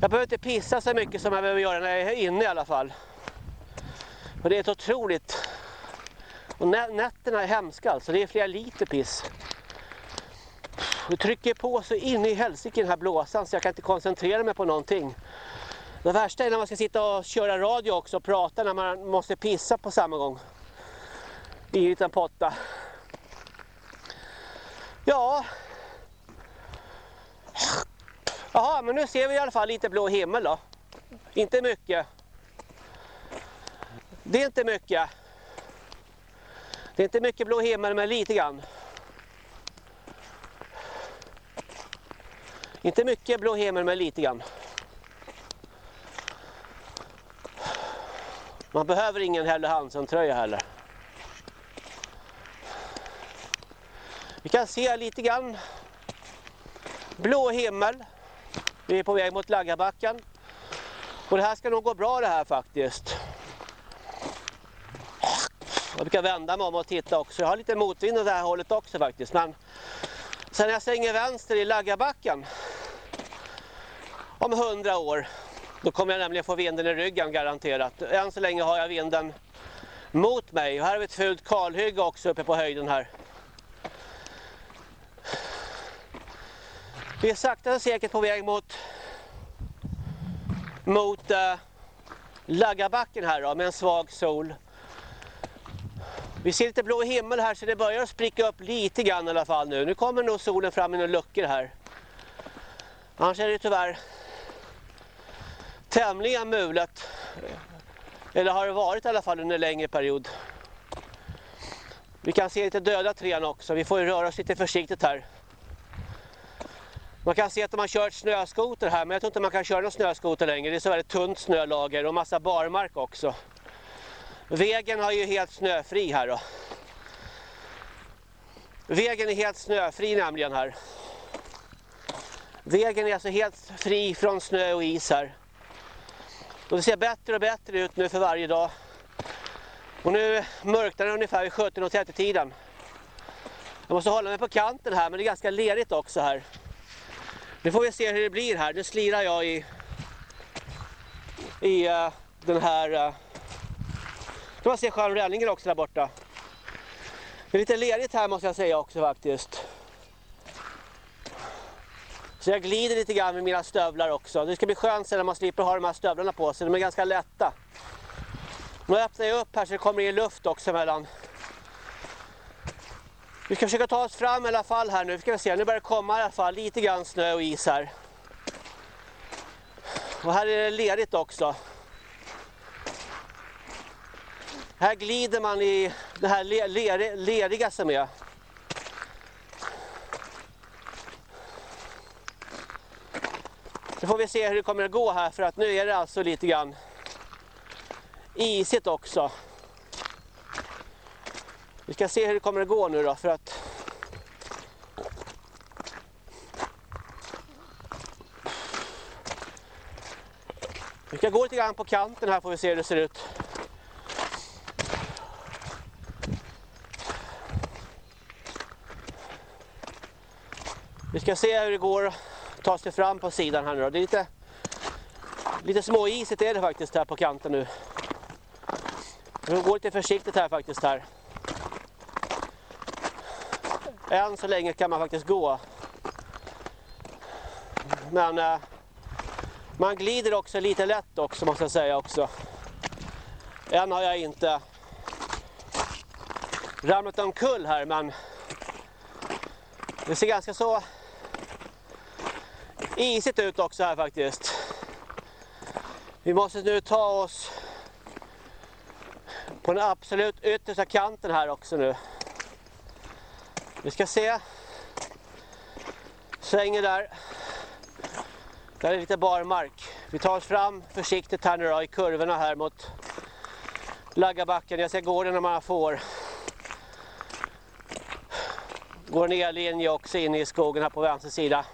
Jag behöver inte pissa så mycket som jag behöver göra när jag är inne i alla fall. Och det är ett otroligt... Och nätterna är hemska alltså, det är flera liter piss. Det trycker på så in i helsike den här blåsan så jag kan inte koncentrera mig på någonting. Det värsta är när man ska sitta och köra radio också och prata när man måste pissa på samma gång. I en liten potta. Ja. Jaha, men nu ser vi i alla fall lite blå himmel då. Inte mycket. Det är inte mycket. Det är inte mycket blå himmel, men lite grann. Inte mycket blå himmel, men lite grann. Man behöver ingen Helle Hansen-tröja heller. Vi kan se lite grann blå himmel. Vi är på väg mot Laggabacken. Och det här ska nog gå bra det här faktiskt. Jag brukar vända mig om och titta också. Jag har lite motvind åt det här hållet också faktiskt. Men sen när jag svänger vänster i Laggabacken om hundra år då kommer jag nämligen få vinden i ryggen garanterat. Än så länge har jag vinden mot mig. Och här har vi ett fult kalhygge också uppe på höjden här. Vi är sakta och säkert på väg mot mot eh, äh, Laggabacken här då, med en svag sol. Vi ser lite blå himmel här så det börjar spricka upp lite grann i alla fall nu. Nu kommer nog solen fram i några luckor här. Annars är det tyvärr tämligen mulet. Eller har det varit i alla fall under en längre period. Vi kan se lite döda träd också. Vi får ju röra oss lite försiktigt här. Man kan se att de har kört snöskoter här men jag tror inte man kan köra någon snöskoter längre. Det är så väldigt tunt snölager och massa barmark också. Vägen har ju helt snöfri här då. Vägen är helt snöfri nämligen här. Vägen är alltså helt fri från snö och is här. Och det ser bättre och bättre ut nu för varje dag. Och nu mörknar det ungefär vid 17.30 tiden. Jag måste hålla mig på kanten här men det är ganska lerigt också här. Nu får vi se hur det blir här. Nu slirar jag i i uh, den här uh, kan man se sjön Rällinger också där borta. Det är lite lerigt här måste jag säga också faktiskt. Så jag glider lite grann med mina stövlar också. Det ska bli skönt sen när man slipper ha de här stövlarna på sig. De är ganska lätta. Nu öppnar jag upp här så det kommer in luft också mellan. Vi ska försöka ta oss fram i alla fall här nu. Vi ska se, nu börjar det komma i alla fall lite grann snö och is här. Och här är det lerigt också. Här glider man i det här leriga som är. Nu får vi se hur det kommer att gå här för att nu är det alltså lite grann isigt också. Vi ska se hur det kommer att gå nu då för att Vi ska gå lite grann på kanten här får vi se hur det ser ut. Vi ska se hur det går att ta sig fram på sidan här nu då. Det är lite, lite småisigt är det faktiskt här på kanten nu. Vi går lite försiktigt här faktiskt här. Än så länge kan man faktiskt gå. Men eh, man glider också lite lätt också måste jag säga också. Än har jag inte ramlat omkull här men det ser ganska så isigt ut också här faktiskt. Vi måste nu ta oss på den absolut yttersta kanten här också nu. Vi ska se. Svänger där. Där är lite barmark. Vi tar oss fram försiktigt här nu då, i kurvorna här mot Laggabacken. Jag ser gården när man får. Går en ellinje också in i skogen här på vänster sida.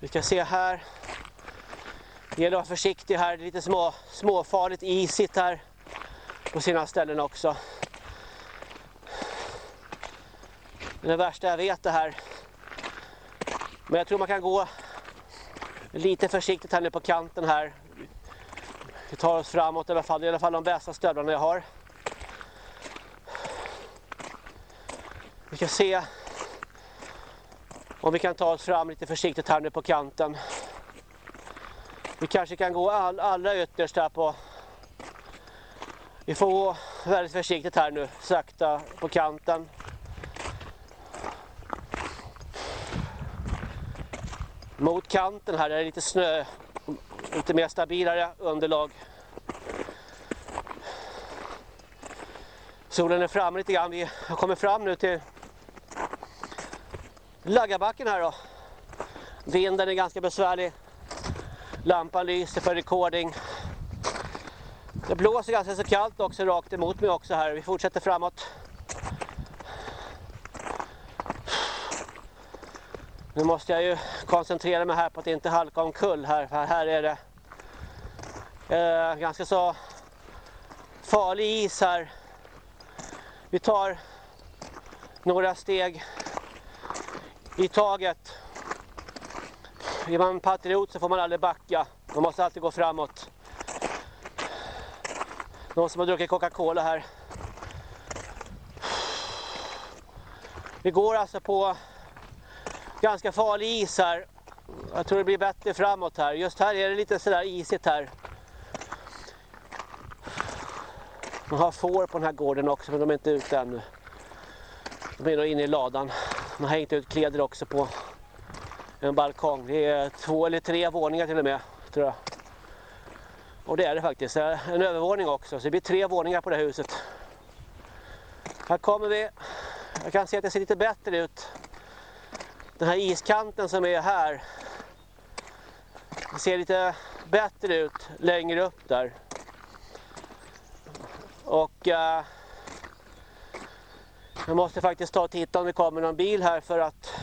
Vi ska se här. Det gäller att vara försiktig här. Det är lite små, småfarligt isigt här på sina ställen också. Det är det värsta jag vet det här. Men jag tror man kan gå lite försiktigt här nu på kanten här. Vi tar oss framåt i alla fall. Det är i alla fall de bästa stövlarna jag har. Vi ska se om vi kan ta oss fram lite försiktigt här nu på kanten. Vi kanske kan gå all, allra ytterst här på... Vi får gå väldigt försiktigt här nu, sakta på kanten. Mot kanten här är det lite snö, lite mer stabilare underlag. Solen är framme lite grann. Vi har kommit fram nu till Laggarbacken här då. Vinden är ganska besvärlig. Lampan lyser för recording. Det blåser ganska så kallt också rakt emot mig också här. Vi fortsätter framåt. Nu måste jag ju koncentrera mig här på att inte halka omkull här. För här är det eh, ganska så farlig is här. Vi tar några steg i taget. Är man patriot så får man aldrig backa. Man måste alltid gå framåt. Någon som har druckit Coca-Cola här. Vi går alltså på ganska farlig is här. Jag tror det blir bättre framåt här. Just här är det lite sådär isigt här. Man har får på den här gården också men de är inte ute ännu. De är nog inne i ladan. De har hängt ut kläder också på en balkong. Det är två eller tre våningar till och med tror jag. Och det är det faktiskt. En övervåning också. Så det blir tre våningar på det här huset. Här kommer vi. Jag kan se att det ser lite bättre ut. Den här iskanten som är här. Det ser lite bättre ut längre upp där. Och uh, jag måste faktiskt ta och titta om det kommer någon bil här för att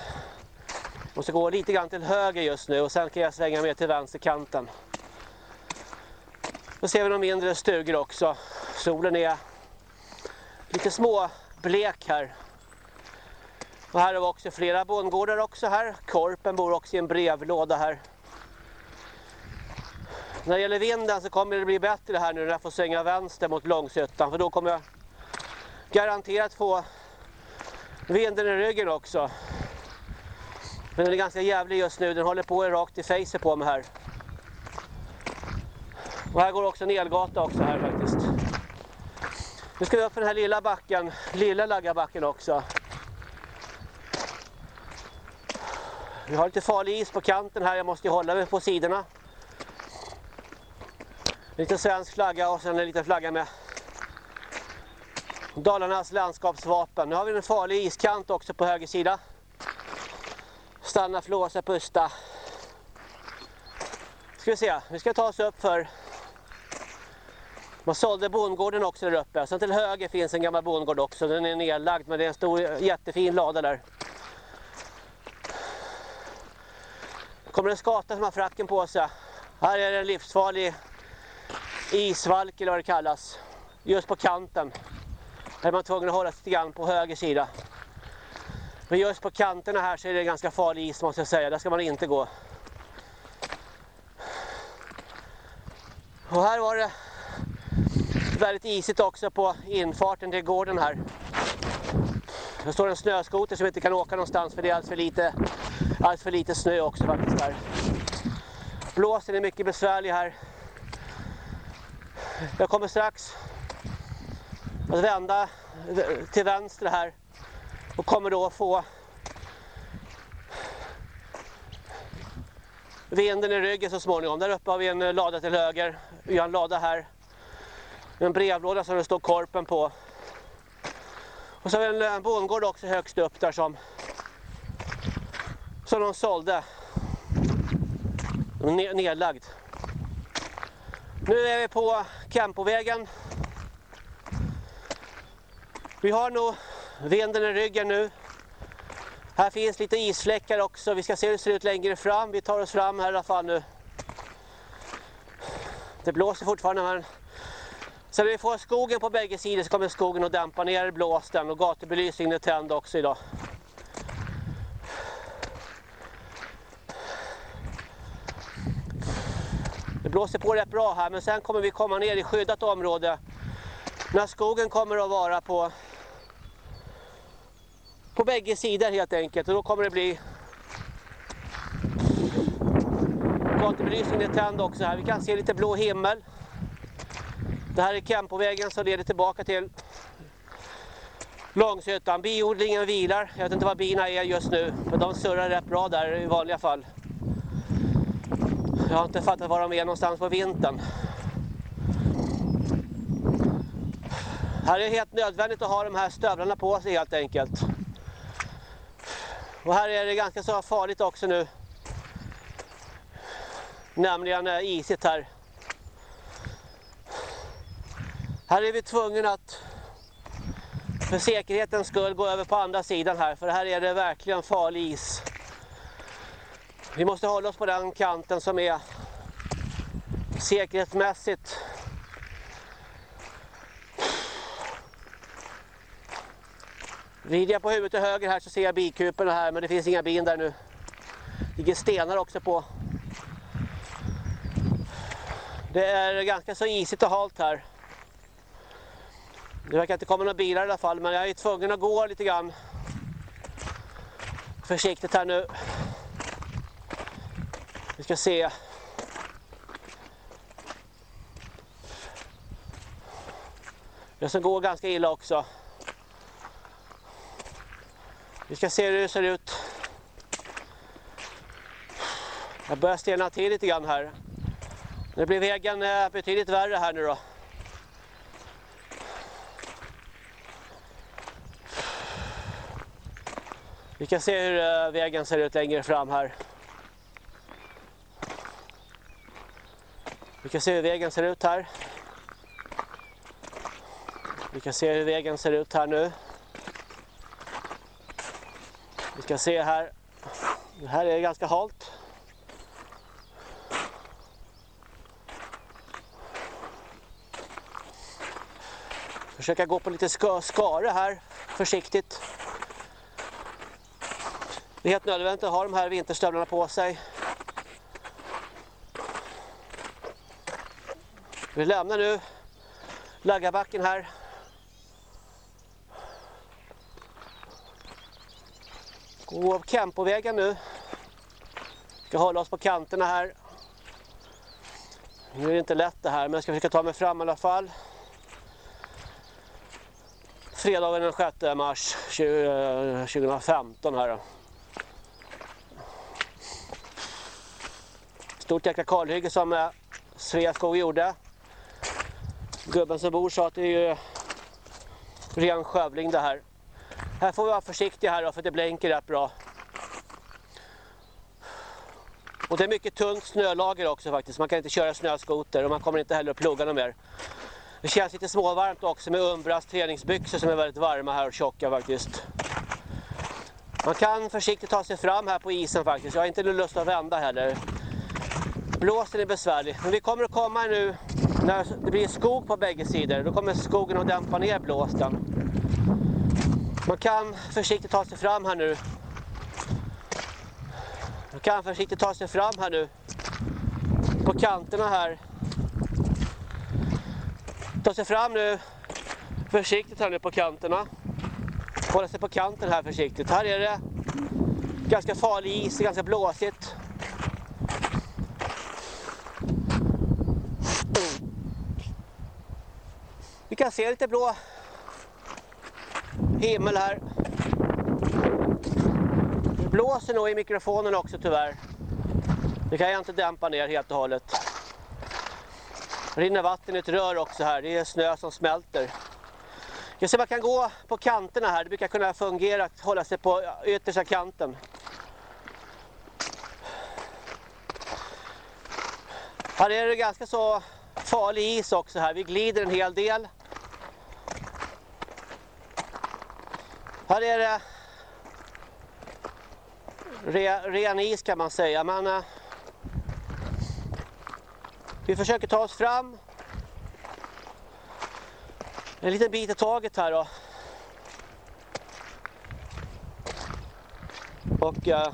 jag måste gå lite grann till höger just nu och sen kan jag svänga mer till vänsterkanten. Då ser vi några mindre stugor också. Solen är lite små blek här. Och här har vi också flera bondgårdar också här. Korpen bor också i en brevlåda här. När det gäller vinden så kommer det bli bättre här nu när jag får svänga vänster mot Långshyttan. För då kommer jag garanterat få vinden i ryggen också. Men den är ganska jävlig just nu. Den håller på rakt i face på mig här. Och här går också en elgata också här faktiskt. Nu ska vi upp för den här lilla backen, lilla laggabacken också. Vi har lite farlig is på kanten här, jag måste hålla mig på sidorna. Lite svensk flagga och sen en liten flagga med Dalarnas landskapsvapen. Nu har vi en farlig iskant också på höger sida. Stanna, flåsa, pusta. Ska vi se, vi ska ta oss upp för man sålde bondgården också där uppe. Sen till höger finns en gammal bondgård också. Den är nedlagd men det är en stor jättefin lada där. kommer en skata som har fracken på sig. Här är det en livsfarlig isvalk eller vad det kallas. Just på kanten. Här är man tvungen att hålla sig lite grann på höger sida. Men just på kanterna här så är det ganska farlig is måste jag säga. Där ska man inte gå. Och här var det väldigt isigt också på infarten till gården här. Det står en snöskoter som inte kan åka någonstans för det är alldeles för lite, alldeles för lite snö också faktiskt där. Blåsen är mycket besvärlig här. Jag kommer strax att vända till vänster här och kommer då få vinden i ryggen så småningom. Där uppe har vi en eh, lada till höger. Vi har en lada här. En brevlåda som det står korpen på. Och så har vi en eh, bondgård också högst upp där som som de sålde. Nedlagd. Nu är vi på Kempovägen. Vi har nog vinden i ryggen nu. Här finns lite isfläckar också. Vi ska se hur det ser ut längre fram. Vi tar oss fram här i alla fall nu. Det blåser fortfarande men sen när vi får skogen på bägge sidor så kommer skogen att dämpa ner blåsten och gatubelysningen är tänd också idag. Det blåser på rätt bra här men sen kommer vi komma ner i skyddat område. När skogen kommer att vara på på bägge sidor helt enkelt och då kommer det bli gatubelysningen är tänd också här. Vi kan se lite blå himmel. Det här är Kempovägen som leder tillbaka till Långshyttan. Biodlingen vilar. Jag vet inte vad bina är just nu. Men de surrar rätt bra där i vanliga fall. Jag har inte fattat var de är någonstans på vintern. Här är det helt nödvändigt att ha de här stövlarna på sig helt enkelt. Och här är det ganska så farligt också nu. Nämligen eh, isigt här. Här är vi tvungna att för säkerhetens skull gå över på andra sidan här. För här är det verkligen farlig is. Vi måste hålla oss på den kanten som är säkerhetsmässigt Vrider jag på huvudet till höger här så ser jag bikuporna här men det finns inga bin där nu. Det ligger stenar också på. Det är ganska så isigt och halt här. Det verkar inte komma några bilar i alla fall men jag är tvungen att gå lite grann försiktigt här nu. Vi ska se. Det som går ganska illa också. Vi ska se hur det ser ut. Jag börjar stelna till lite grann här. Nu blir vägen eh, betydligt värre här nu då. Vi kan se hur eh, vägen ser ut längre fram här. Vi kan se hur vägen ser ut här. Vi kan se hur vägen ser ut här nu. Vi ska se här. Det här är ganska halt. Försöka gå på lite skare här försiktigt. Det är helt nödvändigt att ha de här vinterstövlarna på sig. Vi lämnar nu laggarbacken här. Gå av Kempovägen nu. Ska hålla oss på kanterna här. Nu är det inte lätt det här men jag ska försöka ta mig fram i alla fall. Fredagen den 6 mars 2015 eh, här då. Stort jäkla kalhygge som eh, Sveaskog gjorde. Gubben som bor sa att det är ju ren skövling det här. Här får vi vara försiktiga här då, för det blänker rätt bra. Och det är mycket tunt snölager också faktiskt. Man kan inte köra snöskoter och man kommer inte heller att plugga något mer. Det känns lite småvarmt också med Umbras träningsbyxor som är väldigt varma här och tjocka faktiskt. Man kan försiktigt ta sig fram här på isen faktiskt. Jag har inte lust att vända heller. Blåsten är besvärlig. Men vi kommer att komma nu när det blir skog på bägge sidor. Då kommer skogen att dämpa ner blåsten. Man kan försiktigt ta sig fram här nu. Man kan försiktigt ta sig fram här nu. På kanterna här. Ta sig fram nu. Försiktigt här nu på kanterna. Hålla sig på kanten här försiktigt. Här är det ganska farlig is, ganska blåsigt. Vi kan se lite blå himmel här. Det blåser nog i mikrofonen också tyvärr. Det kan jag inte dämpa ner helt och hållet. Det rinner vatten i ett rör också här. Det är snö som smälter. Jag ser man kan gå på kanterna här. Det brukar kunna fungera att hålla sig på yttersta kanten. Här är det ganska så farlig is också här. Vi glider en hel del. Här är det re, ren is kan man säga. Men eh, vi försöker ta oss fram. En liten bit i taget här då. Och eh,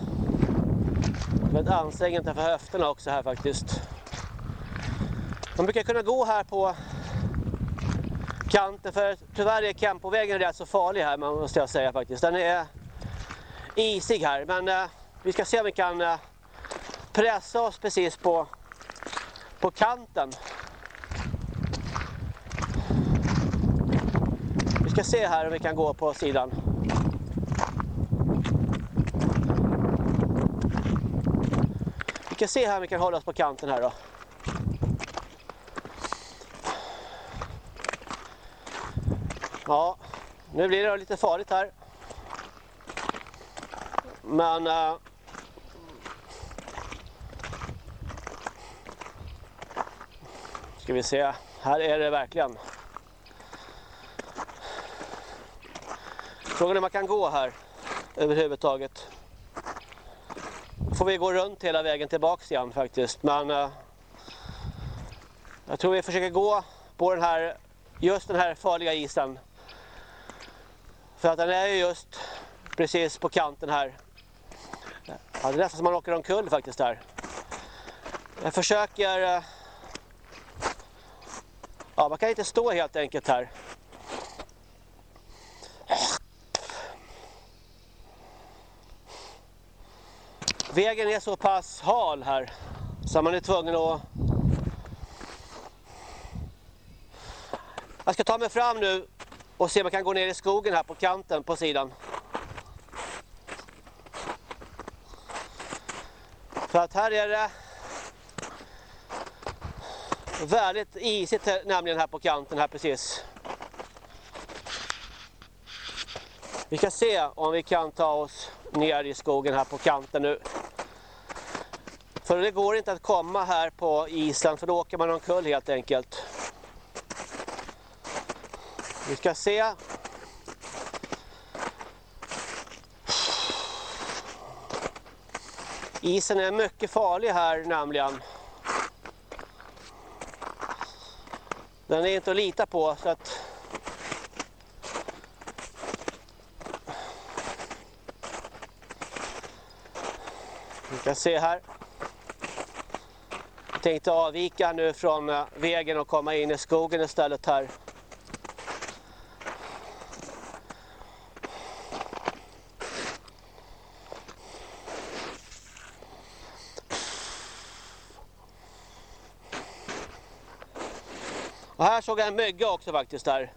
väldigt ansträngande för höfterna också här faktiskt. Man brukar kunna gå här på kanten för tyvärr är Kempovägen rätt så farlig här måste jag säga faktiskt. Den är isig här men eh, vi ska se om vi kan eh, pressa oss precis på, på kanten. Vi ska se här om vi kan gå på sidan. Vi ska se här om vi kan hålla oss på kanten här då. Ja, nu blir det lite farligt här. Men... Äh, ska vi se, här är det verkligen. Frågan är om man kan gå här överhuvudtaget. Får vi gå runt hela vägen tillbaks igen faktiskt. Men äh, jag tror vi försöker gå på den här, just den här farliga isen. För att den är ju just precis på kanten här. Ja, det är nästan som man åker omkull faktiskt där. Jag försöker... Eh, ja, man kan inte stå helt enkelt här. Vägen är så pass hal här så man är tvungen att... Jag ska ta mig fram nu och se om jag kan gå ner i skogen här på kanten på sidan. För att här är det väldigt isigt nämligen här på kanten här precis. Vi ska se om vi kan ta oss ner i skogen här på kanten nu. För det går inte att komma här på isen för då åker man omkull helt enkelt. Vi ska se. Isen är mycket farlig här nämligen. Den är inte att lita på så att Vi ska se här. Jag tänkte avvika nu från eh, vägen och komma in i skogen istället här. Här såg jag en mygga också faktiskt där.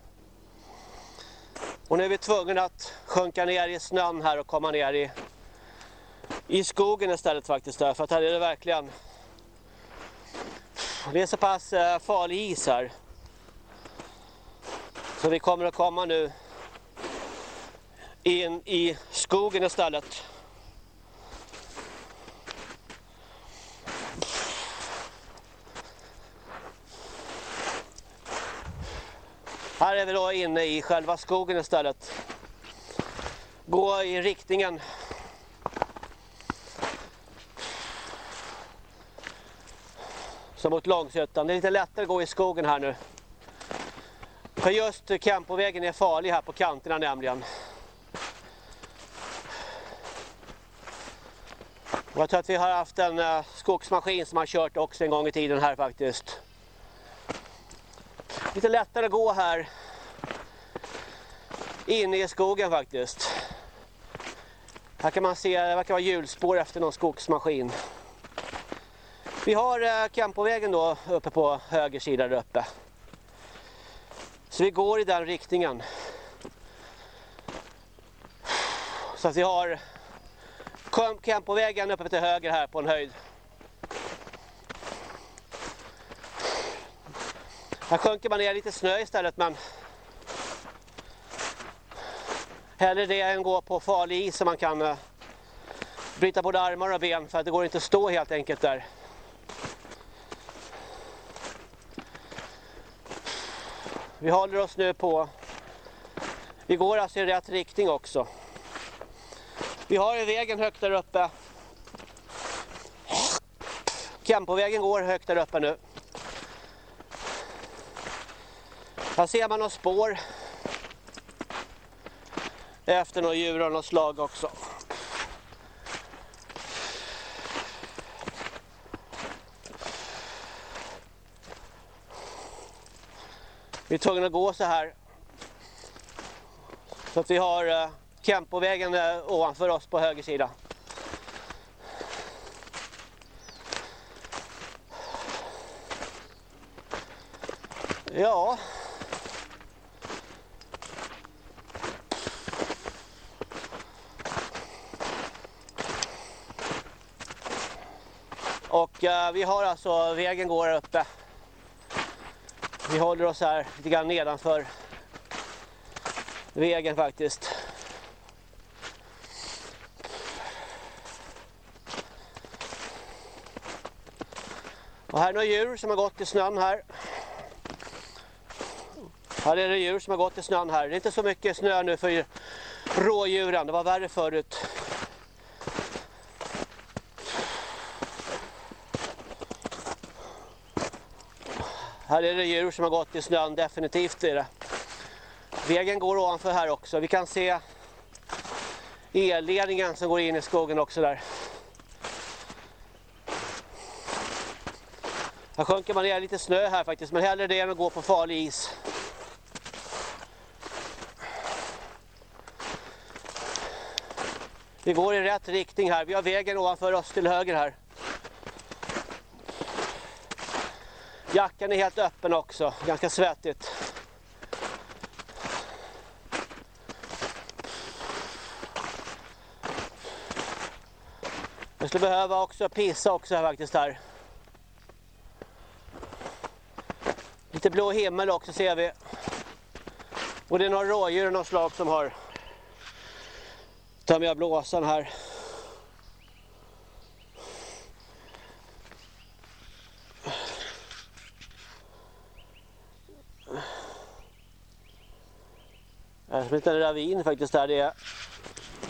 Och nu är vi tvungna att sjunka ner i snön här och komma ner i, i skogen istället faktiskt där. För att här är det verkligen... Det är så pass eh, farlig is här. Så vi kommer att komma nu in i skogen istället. Här är vi då inne i själva skogen istället. Gå i riktningen. Som mot Långsötan. Det är lite lättare att gå i skogen här nu. För just Kempovägen är farlig här på kanterna nämligen. jag tror att vi har haft en eh, skogsmaskin som har kört också en gång i tiden här faktiskt lite lättare att gå här inne i skogen faktiskt. Här kan man se, det verkar vara hjulspår efter någon skogsmaskin. Vi har eh, Kempovägen då uppe på höger sida där uppe. Så vi går i den riktningen. Så att vi har Kempovägen uppe till höger här på en höjd. Här sjunker man ner lite snö istället men hellre det än gå på farlig is så man kan eh, bryta både armar och ben för att det går inte att stå helt enkelt där. Vi håller oss nu på vi går alltså i rätt riktning också. Vi har vägen högt där uppe. Kempovägen går högt där uppe nu. Här ser man några spår. Efter några djur av något slag också. Vi är tvungna att gå så här. Så att vi har eh, Kempovägen ovanför oss på höger sida. Ja. Och uh, vi har alltså, vägen går här uppe. Vi håller oss här lite grann nedanför vägen faktiskt. Och här är några djur som har gått i snön här. Här är det djur som har gått i snön här. Det är inte så mycket snö nu för rådjuren. Det var värre förut. Här är det djur som har gått i snön, definitivt är det. Vägen går ovanför här också. Vi kan se elledningen som går in i skogen också där. Här sjunker man ner lite snö här faktiskt, men hellre det än att gå på farlig is. Vi går i rätt riktning här. Vi har vägen ovanför oss till höger här. Jackan är helt öppen också, ganska svettigt. Jag skulle behöva också pissa också här faktiskt här. Lite blå himmel också ser vi. Och det är några rådjur någon slag som har tar med blåsan här. En liten ravin faktiskt där det är.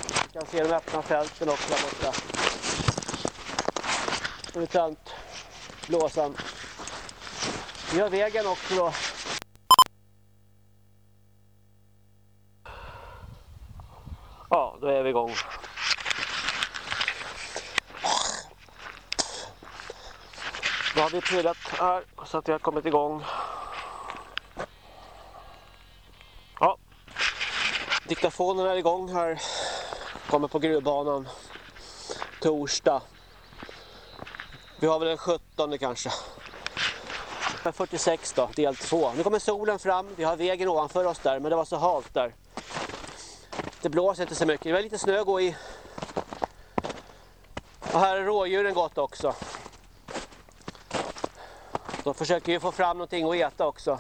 Man kan se de öppna fälten också där borta. Utant blåsan. Vi har vägen också då. Ja, då är vi igång. Då har vi prylat här så att vi har kommit igång. Diktafonen är igång här. Kommer på gruvbanan. Torsdag. Vi har väl den 17 kanske. 46 då, del 2. Nu kommer solen fram. Vi har vägen ovanför oss där, men det var så halt där. Det blåser inte så mycket. Det var lite snö att gå i. Och här är rådjuren gått också. De försöker ju få fram någonting att äta också.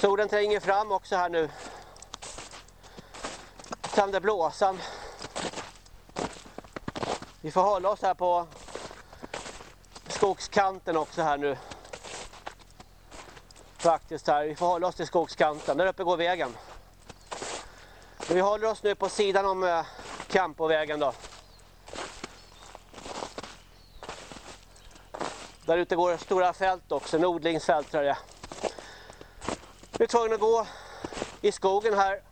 Solen tränger fram också här nu. Tänder blåsan. Vi får hålla oss här på skogskanten också här nu. Faktiskt här. Vi får hålla oss till skogskanten. Där uppe går vägen. Vi håller oss nu på sidan om eh, Campovägen då. Där ute går stora fält också, en odlingsfält tror jag. Vi är tvungna att gå i skogen här.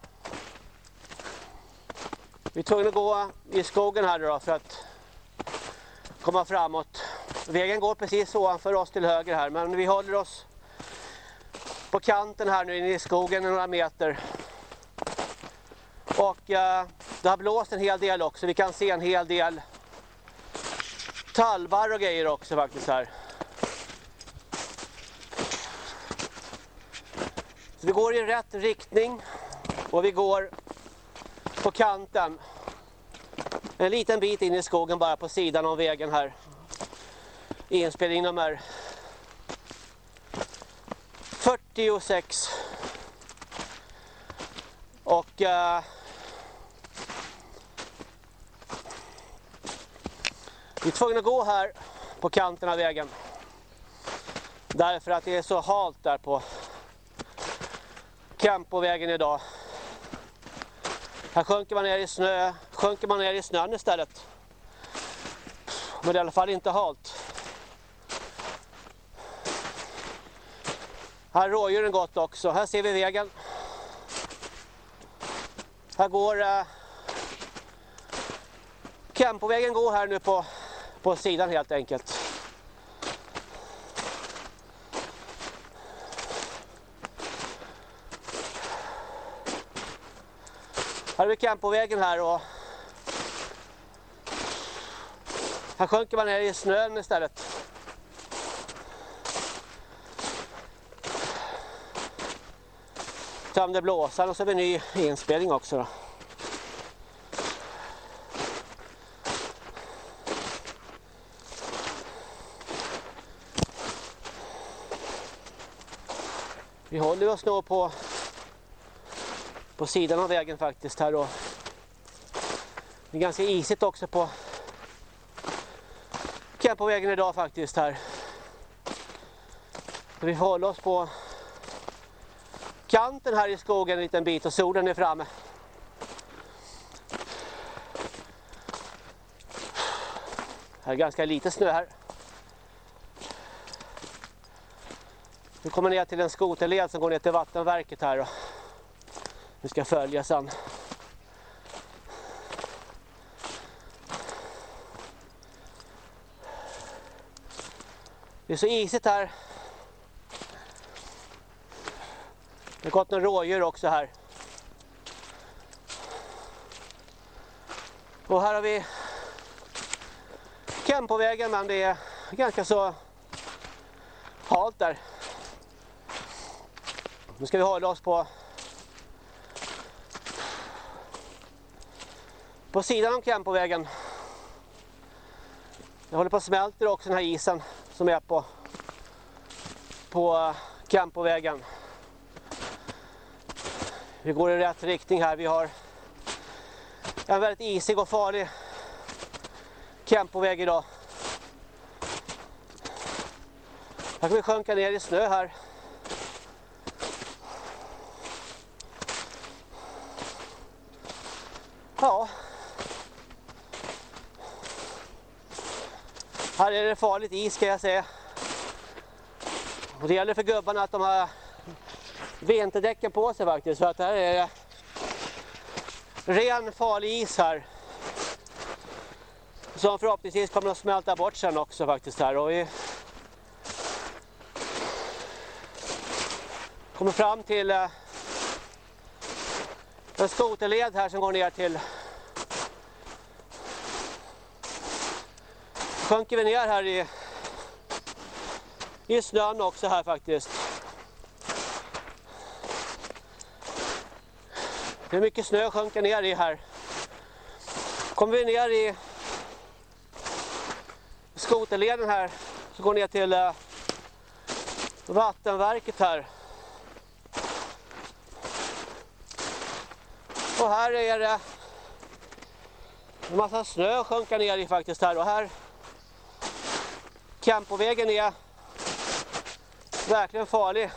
Vi är tvungna att gå i skogen här då för att komma framåt. Vägen går precis ovanför oss till höger här men vi håller oss på kanten här nu inne i skogen några meter. Och eh, det har blåst en hel del också. Vi kan se en hel del talvar och grejer också faktiskt här. Så vi går i rätt riktning och vi går på kanten. En liten bit in i skogen bara på sidan av vägen här. Inspelning nummer 46. Och uh, vi är tvungna att gå här på kanten av vägen. Därför att det är så halt där på Kempovägen idag. Här sjunker man ner i snö, sjunker man ner i snön istället. Men det är i alla fall inte halt. Här har rådjuren gått också. Här ser vi vägen. Här går eh, Campovägen går här nu på, på sidan helt enkelt. Här har vi campovägen här och här sjunker man ner i snön istället. Tömde blåsan och så har vi ny inspelning också då. Vi håller oss nog på på sidan av vägen faktiskt här då. Det är ganska isigt också på vägen idag faktiskt här. Så vi får hålla oss på kanten här i skogen en liten bit och solen är framme. Här är ganska lite snö här. Vi kommer ner till en skoterled som går ner till vattenverket här. Då. Vi ska följa sen. Det är så isigt här. Det har gått några rådjur också här. Och här har vi Kem på vägen men det är ganska så halt där. Nu ska vi hålla oss på på sidan om Kempovägen. Jag håller på att smälta också den här isen som är på på eh, Kempovägen. Vi går i rätt riktning här. Vi har en väldigt isig och farlig Kempoväg idag. Här kan vi sjunka ner i snö här. Ja. Här är det farligt is ska jag säga. Och det gäller för gubbarna att de har vinterdäcken på sig faktiskt. För att här är det ren farlig is här. Som förhoppningsvis kommer att smälta bort sen också faktiskt här. Och vi kommer fram till eh, en skoterled här som går ner till sjunker vi ner här i i snön också här faktiskt. Det är mycket snö sjunker ner i här. Kommer vi ner i skoterleden här så går ner till eh, vattenverket här. Och här är det en massa snö sjunka ner i faktiskt här och här Campovägen är verkligen farlig.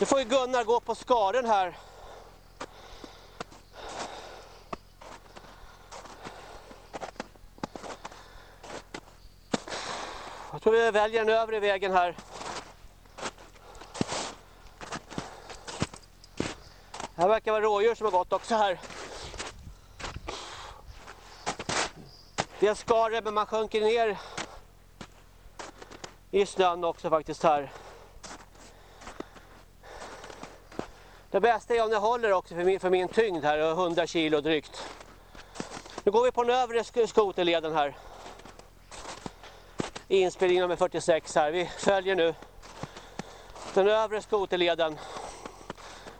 Nu får ju Gunnar gå på skaren här. Jag tror vi väljer den övre vägen här. Här verkar vara rådjur som har gått också här. Det är skare men man sjunker ner i snön också faktiskt här. Det bästa är om det håller också för min, för min tyngd här, 100 kilo drygt. Nu går vi på den övre skoterleden här. Inspelning nummer 46 här. Vi följer nu den övre skoterleden.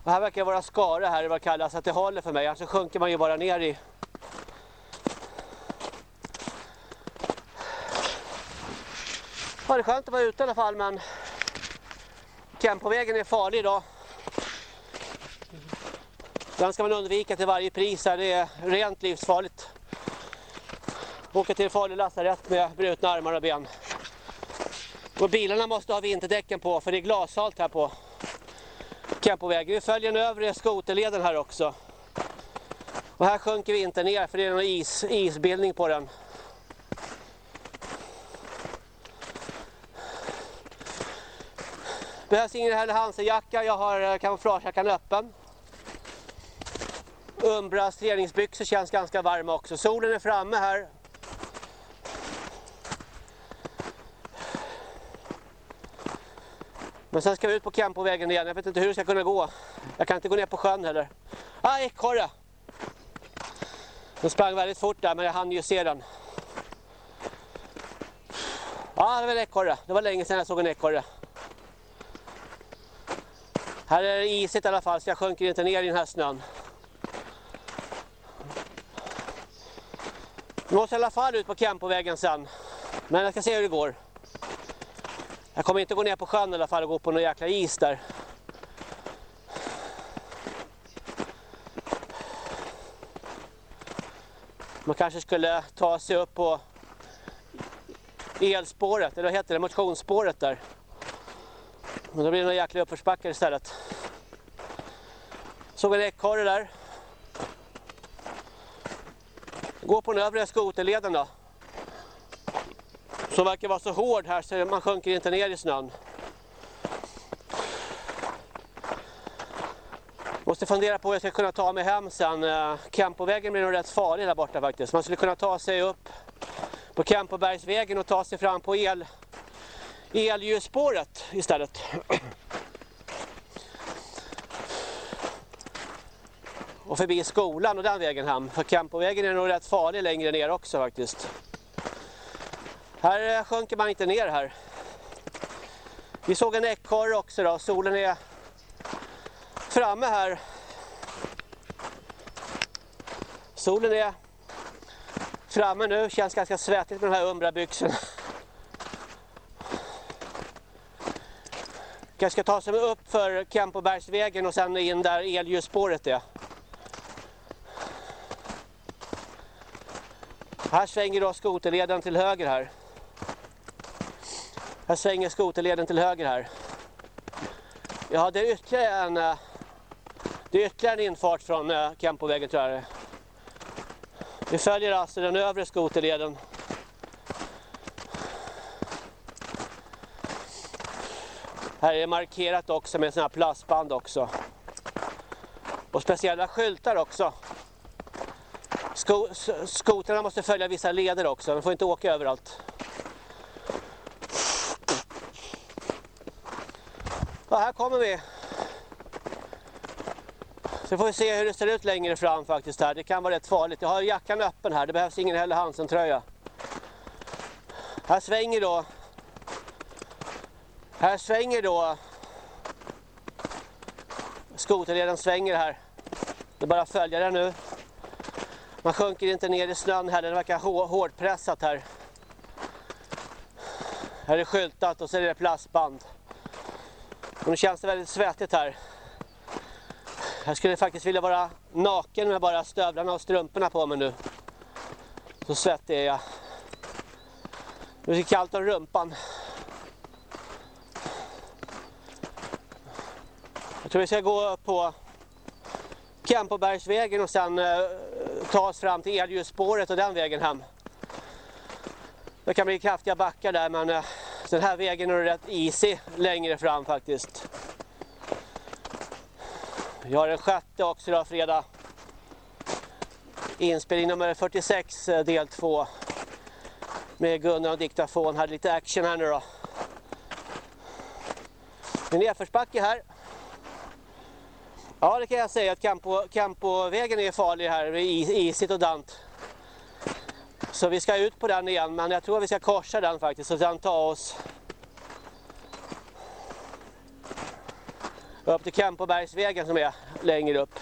Och här verkar vara skara här, vad kallas, att det håller för mig. Annars sjunker man ju bara ner i var det är skönt att vara ute i alla fall men Kempovägen är farlig idag. Den ska man undvika till varje pris här. Det är rent livsfarligt. Åka till farlig lasarett med brutna armar och ben. Och bilarna måste ha vinterdäcken på för det är glashalt här på Kempovägen. Vi följer den övre skoterleden här också. Och här sjunker vi inte ner för det är någon is, isbildning på den. Behövs ingen heller Hansen-jacka. jag har kamouflagejackan eh, öppen. Umbras träningsbyxor känns ganska varma också. Solen är framme här. Men sen ska vi ut på Kempovägen igen. Jag vet inte hur det ska kunna gå. Jag kan inte gå ner på sjön heller. Ah, ekorre! Den sprang väldigt fort där men jag hann ju se den. Ja, det var en ekorre. Det var länge sedan jag såg en ekorre. Här är det isigt i alla fall så jag sjunker inte ner i den här snön. Vi måste i alla fall ut på Kempovägen sen. Men jag ska se hur det går. Jag kommer inte gå ner på sjön i alla fall och gå på någon jäkla is där. Man kanske skulle ta sig upp på elspåret, eller vad heter det, motionsspåret där. Men då blir det några jäkla uppförsbackar istället. Såg en ekorre där. Gå på den övre skoterleden då. Som verkar vara så hård här så man sjunker inte ner i snön. Måste fundera på hur jag ska kunna ta mig hem sen. Eh, Kempovägen blir nog rätt farlig där borta faktiskt. Man skulle kunna ta sig upp på Kempobergsvägen och ta sig fram på el, elljusspåret istället. Och förbi skolan och den vägen hem. För Kempovägen är nog rätt farlig längre ner också faktiskt. Här eh, sjunker man inte ner här. Vi såg en ekorre också då. Solen är framme här. Solen är framme nu. Känns ganska svettigt med de här umbrabyxorna. Kanske ska ta sig upp för Kempobergsvägen och sen in där elljusspåret är. Här svänger då skoterleden till höger här. Här svänger skoterleden till höger här. Ja, det är ytterligare en, eh, det är ytterligare en infart från eh, Kempovägen tror jag. Vi följer alltså den övre skoterleden. Här är det markerat också med sådana här plastband också. Och speciella skyltar också. Sko skotrarna måste följa vissa leder också, de får inte åka överallt. Och här kommer vi. Så får vi se hur det ser ut längre fram faktiskt här. Det kan vara rätt farligt. Jag har jackan öppen här, det behövs ingen heller Hansen-tröja. Här svänger då här svänger då skoterleden svänger här. Det är bara att följa den nu. Man sjunker inte ner i snön heller, det verkar hårdpressat här. Här är det skyltat och så är det plastband. Och nu känns det väldigt svettigt här. Jag skulle faktiskt vilja vara naken med bara stövlarna och strumporna på mig nu. Så svettig är jag. Det är kallt om rumpan. Tror vi ska gå på Kempobergsvägen och sen eh, ta oss fram till elljusspåret och den vägen hem. Det kan bli kraftiga backar där men eh, den här vägen är rätt easy längre fram faktiskt. Vi har den sjätte också idag fredag. Inspelning nummer 46 eh, del 2. Med Gunnar och diktafon. Hade lite action här nu då. En nedförsbacke här. Ja det kan jag säga att Campo, Campovägen är farlig här, isigt och dant. Så vi ska ut på den igen men jag tror att vi ska korsa den faktiskt och sen ta oss upp till Campobergsvägen som är längre upp.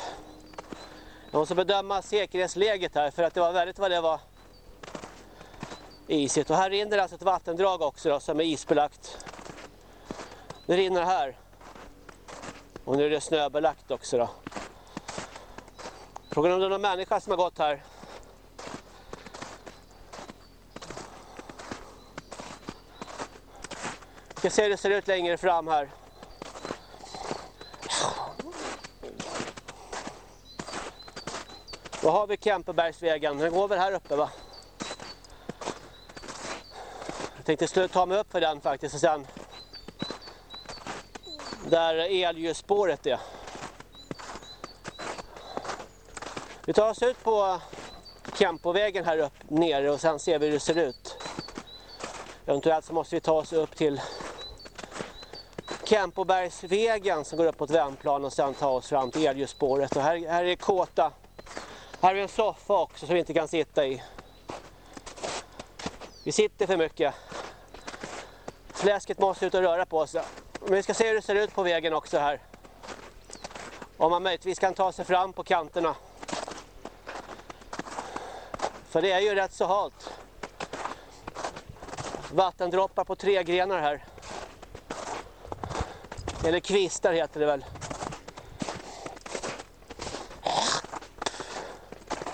Jag måste bedöma säkerhetsläget här för att det var väldigt vad det var isigt. Och här rinner alltså ett vattendrag också då, som är isbelagt. Det rinner här. Och nu är det snöbelagt också då. Frågan om det är någon människa som har gått här. Vi ska se hur det ser ut längre fram här. Då har vi Kempebergsvägen. Den går väl här uppe va? Jag tänkte ta mig upp för den faktiskt och sen där elljusspåret är. Vi tar oss ut på Kempovägen här upp nere och sen ser vi hur det ser ut. Eventuellt så måste vi ta oss upp till Kempobergsvägen som går upp mot Vemplan och sen ta oss fram till Elljusspåret. Och här, här är kåta. Här har vi en soffa också som vi inte kan sitta i. Vi sitter för mycket. Fläsket måste ut och röra på sig. Men vi ska se hur det ser ut på vägen också här. Om man möjligtvis kan ta sig fram på kanterna. För det är ju rätt så halt. Vattendroppar på tre grenar här. Eller kvistar heter det väl.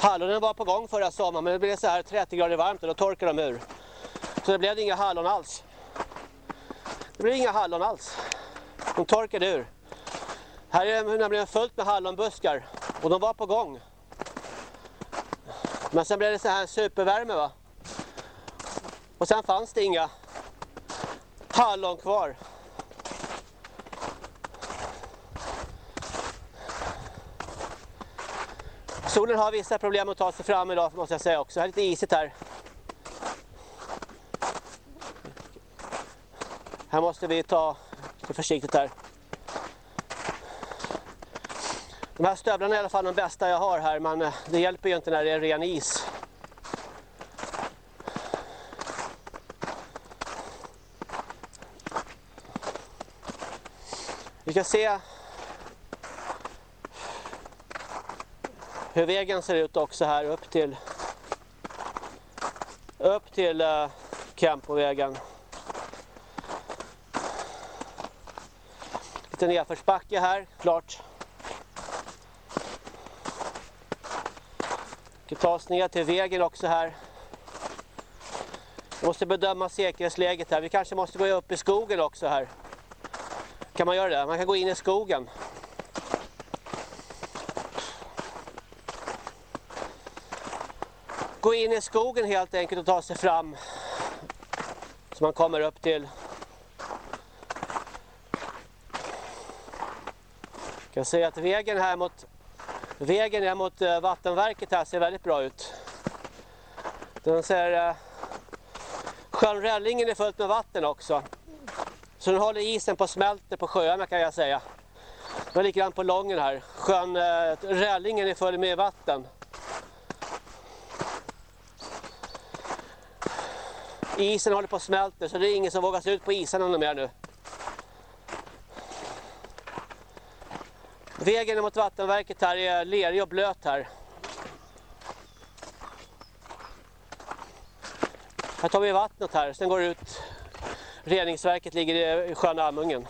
Hallonen var på gång förra sommaren men det blev så här 30 grader varmt och då torkade de ur. Så det blev inga hallon alls. Det blev inga hallon alls. De torkade ur. Här är det nämligen fullt med hallonbuskar och de var på gång. Men sen blev det så här supervärme va. Och sen fanns det inga hallon kvar. Solen har vissa problem att ta sig fram idag måste jag säga också. Det är lite isigt här. Här måste vi ta det försiktigt här. De här stövlarna är i alla fall de bästa jag har här men eh, det hjälper ju inte när det är ren is. Vi ska se hur vägen ser ut också här upp till upp till eh, uh, Campovägen. Lite nedförsbacke här, klart. Vi ska ta oss ner till vägen också här. Vi måste bedöma säkerhetsläget här. Vi kanske måste gå upp i skogen också här. Kan man göra det? Man kan gå in i skogen. gå in i skogen helt enkelt och ta sig fram. Så man kommer upp till kan säga att vägen här mot vägen är mot eh, vattenverket här ser väldigt bra ut. Den ser eh, sjön Rällingen är fullt med vatten också. Så den håller isen på smälter på sjöarna kan jag säga. Det var likadant på Lången här. Sjön eh, Rällingen är full med vatten. Isen håller på att smälta så det är ingen som vågar sig ut på isarna mer nu. Vägen mot vattenverket här är lerig och blöt här. Här tar vi vattnet här, sen går det ut. Reningsverket ligger i sjön Amungen.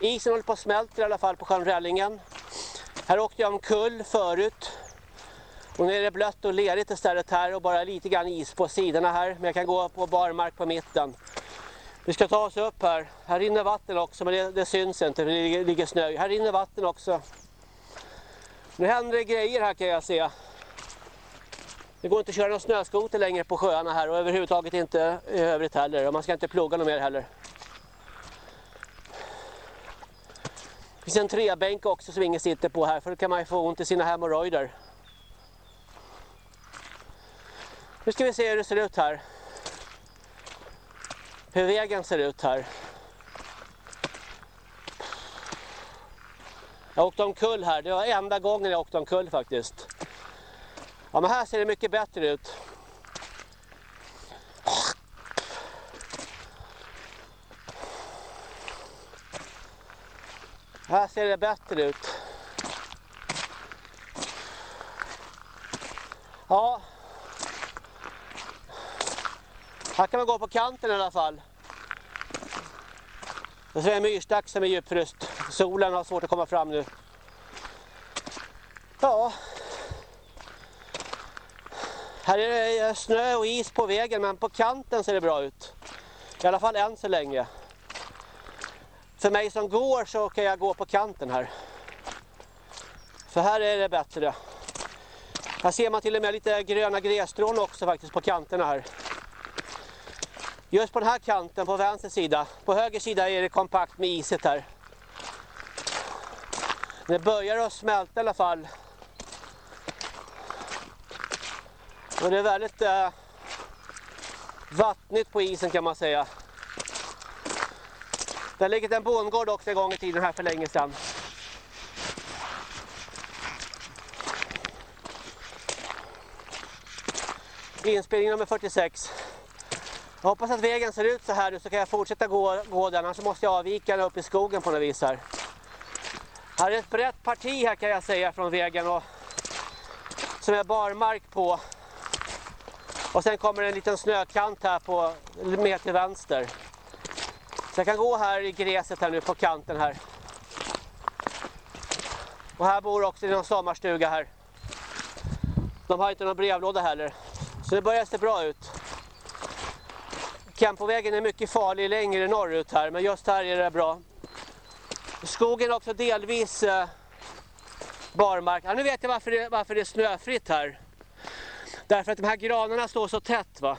Isen håller på att smälta i alla fall på sjön Rällingen. Här åkte jag omkull förut. Och nu är det blött och lerigt istället här och bara lite grann is på sidorna här. Men jag kan gå på barmark på mitten. Vi ska ta oss upp här. Här rinner vatten också men det, det syns inte för det ligger snö. Här rinner vatten också. Nu händer det grejer här kan jag se. Det går inte att köra någon snöskoter längre på sjöarna här och överhuvudtaget inte i övrigt heller. Och man ska inte plugga något mer heller. Det finns en trebänk också som ingen sitter på här för då kan man ju få ont i sina hemorrojder. Nu ska vi se hur det ser ut här. Hur vägen ser ut här. Jag åkte omkull här, det var enda gången jag åkte omkull faktiskt. Ja men här ser det mycket bättre ut. Här ser det bättre ut. Ja. Här kan man gå på kanten i alla fall. Det är en myrstack som är djupfryst. Solen har svårt att komma fram nu. Ja. Här är det eh, snö och is på vägen men på kanten ser det bra ut. I alla fall än så länge. För mig som går så kan jag gå på kanten här. För här är det bättre. Här ser man till och med lite gröna grässtrån också faktiskt på kanterna här. Just på den här kanten på vänster sida. På höger sida är det kompakt med iset här. Det börjar att smälta i alla fall. Och det är väldigt... Eh, vattnigt på isen kan man säga. Det har legat en bondgård också en gång i tiden här för länge sedan. Inspelning nummer 46. Jag hoppas att vägen ser ut så här nu så kan jag fortsätta gå, gå den. Annars måste jag avvika upp i skogen på något vis här. Här är ett brett parti här kan jag säga från vägen och som är barmark på. Och sen kommer en liten snökant här på mer till vänster. Så jag kan gå här i gräset här nu på kanten här. Och här bor också någon sommarstuga här. De har inte någon brevlåda heller. Så det börjar se bra ut. Campovägen är mycket farlig längre norrut här, men just här är det bra. Skogen är också delvis eh, barmark. Ja, nu vet jag varför det, varför det är snöfritt här. Därför att de här granarna står så tätt va.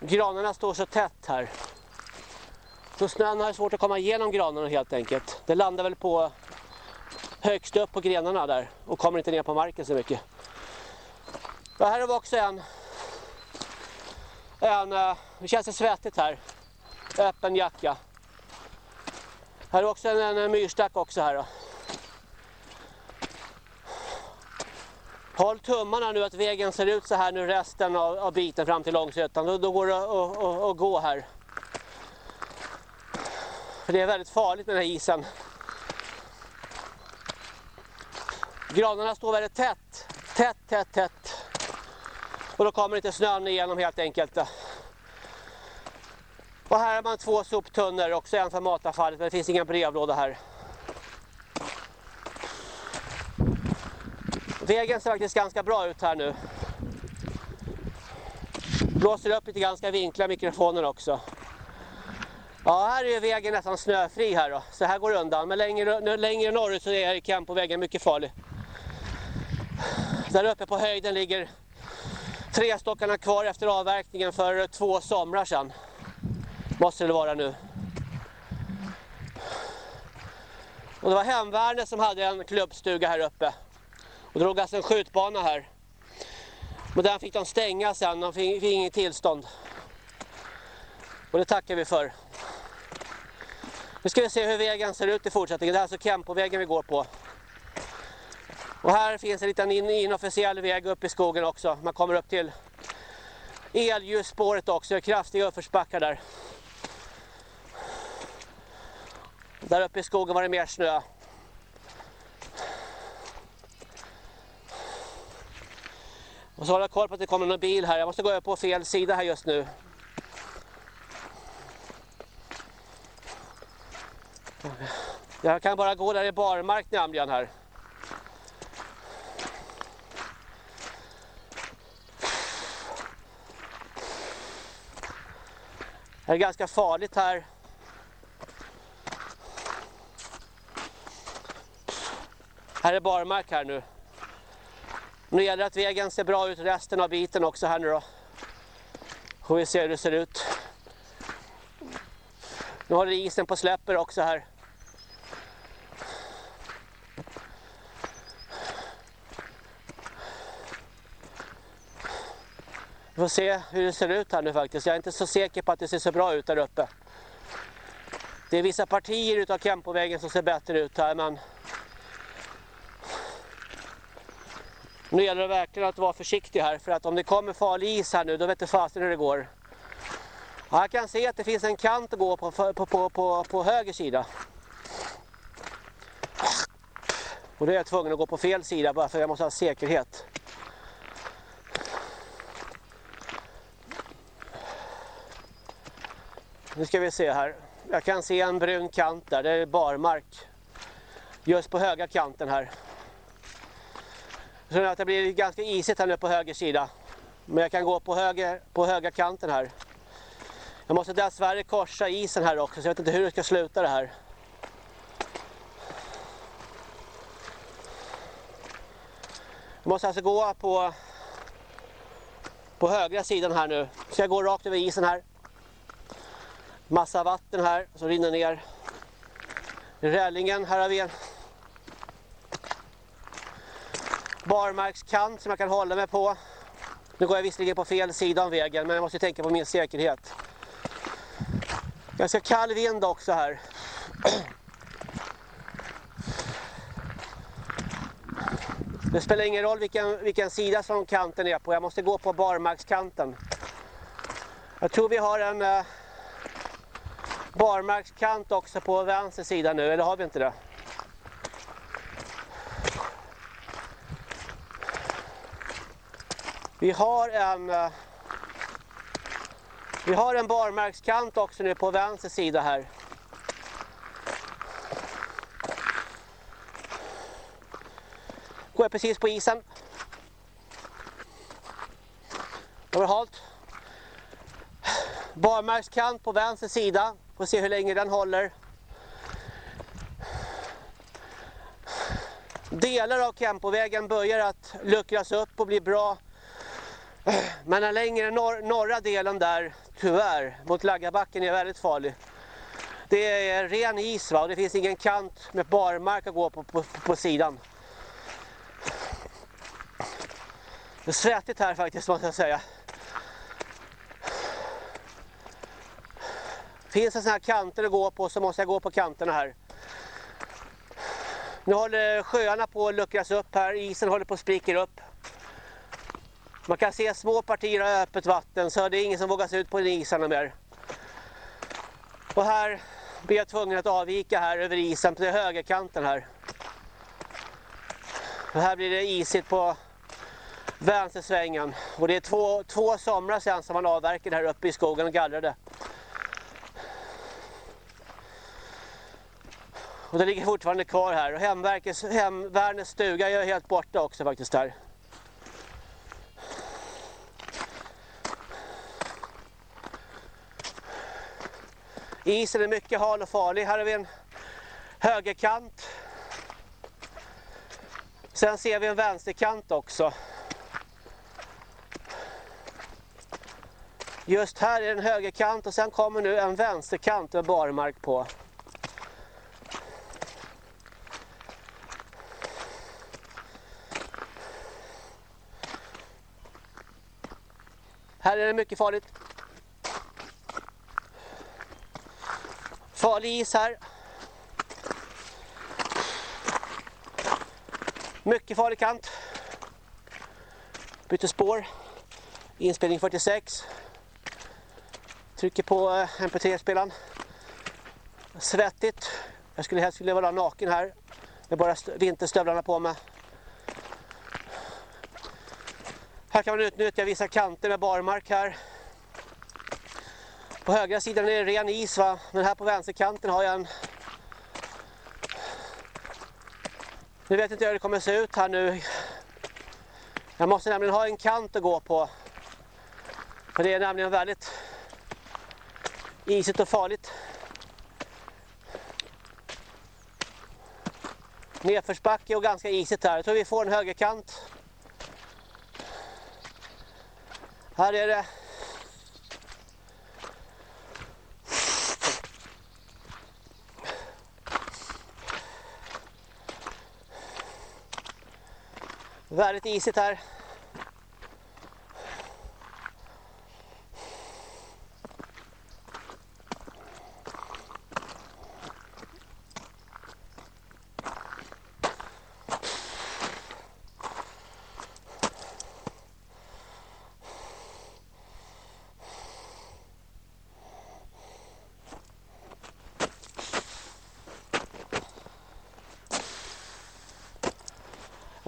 Granarna står så tätt här. Så snön har svårt att komma igenom granarna helt enkelt. Det landar väl på högst upp på grenarna där och kommer inte ner på marken så mycket. Ja, här har vi också en en, eh, det känns det svettigt här. Öppen jacka. Här är också en, en myrstack också här då. Håll tummarna nu att vägen ser ut så här nu resten av, av biten fram till Långsötan. Då, då går det att, att, att gå här. För det är väldigt farligt med den här isen. Granarna står väldigt tätt. Tätt, tätt, tätt. Och då kommer inte snön igenom helt enkelt. Och här har man två soptunnor, också en för matavfallet, men det finns ingen brevlåda här. Vägen ser faktiskt ganska bra ut här nu. Blåser upp lite ganska vinkla mikrofoner också. Ja, här är vägen nästan snöfri här då. Så här går det undan. Men längre, längre norrut så är Campovägen mycket farlig. Där uppe på höjden ligger tre stockarna kvar efter avverkningen för två somrar sedan. Måste det vara nu. Och det var hemvärnet som hade en klubbstuga här uppe. Och drog alltså en skjutbana här. Men den fick de stänga sen, de fick, fick inget tillstånd. Och det tackar vi för. Nu ska vi se hur vägen ser ut i fortsättningen. Det är alltså Kempovägen vi går på. Och här finns en liten in, inofficiell väg upp i skogen också. Man kommer upp till elljusspåret också. Kraftiga uppförsbackar där. Där uppe i skogen var det mer snö. Och så håller jag koll på att det kommer någon bil här. Jag måste gå över på fel sida här just nu. Jag kan bara gå där i barmark nämligen här. Det är ganska farligt här. Här är barmark här nu. Nu gäller det att vägen ser bra ut resten av biten också här nu då. Får vi se hur det ser ut. Nu har det isen på släpper också här. Vi får se hur det ser ut här nu faktiskt. Jag är inte så säker på att det ser så bra ut där uppe. Det är vissa partier utav Kempovägen som ser bättre ut här men Nu gäller det verkligen att vara försiktig här för att om det kommer farlig is här nu då vet du fasen hur det går. Ja, jag kan se att det finns en kant att gå på, på, på, på, på höger sida. Och då är jag tvungen att gå på fel sida bara för jag måste ha säkerhet. Nu ska vi se här. Jag kan se en brun kant där, det är barmark. Just på höga kanten här. Så att det blir ganska isigt här nu på höger sida. Men jag kan gå på höger, på höga kanten här. Jag måste dessvärre korsa isen här också så jag vet inte hur det ska sluta det här. Jag måste alltså gå på på högra sidan här nu. Så jag går rakt över isen här. Massa vatten här som rinner ner. Rällingen, här har vi en barmarkskant som jag kan hålla mig på. Nu går jag visserligen på fel sida om vägen men jag måste tänka på min säkerhet. Ganska kall vind också här. Det spelar ingen roll vilken, vilken sida som kanten är på. Jag måste gå på barmarkskanten. Jag tror vi har en eh, barmarkskant också på vänster sida nu, eller har vi inte det? Vi har en eh, vi har en barmarkskant också nu på vänster sida här. Går jag precis på isen. Det halt. Barmarkskant på vänster sida. Får se hur länge den håller. Delar av Kempovägen börjar att luckras upp och bli bra. Men den längre norr, norra delen där, tyvärr, mot Laggabacken är väldigt farlig. Det är ren is va? och det finns ingen kant med barmark att gå på, på, på sidan. Det är svettigt här faktiskt måste jag säga. Finns det sådana här kanter att gå på så måste jag gå på kanterna här. Nu håller sjöarna på att luckras upp här, isen håller på att spricka upp. Man kan se små partier av öppet vatten så det är ingen som vågar sig ut på isarna mer. Och här blir jag tvungen att avvika här över isen på högerkanten här. Och här blir det isigt på vänstersvängen. Och det är två, två somrar sedan som man avverkade här uppe i skogen och gallrade. Och det ligger fortfarande kvar här. Och hemvärnets stuga är helt borta också faktiskt här. Isen är mycket hal och farlig. Här har vi en högerkant. Sen ser vi en vänsterkant också. Just här är en högerkant och sen kommer nu en vänsterkant med barmark på. Här är det mycket farligt. Farlig is här. Mycket farlig kant. Byter spår. Inspelning 46. Trycker på eh, MP3-spelaren. Svettigt. Jag skulle helst vilja vara naken här. Med bara vinterstövlarna på mig. Här kan man utnyttja vissa kanter med barmark här. På högra sidan är det ren is va, men här på vänsterkanten har jag en... Nu vet inte hur det kommer se ut här nu. Jag måste nämligen ha en kant att gå på. För det är nämligen väldigt isigt och farligt. Nedförsbacke och ganska isigt här. Jag tror vi får en högerkant. Här är det Väldigt isigt här.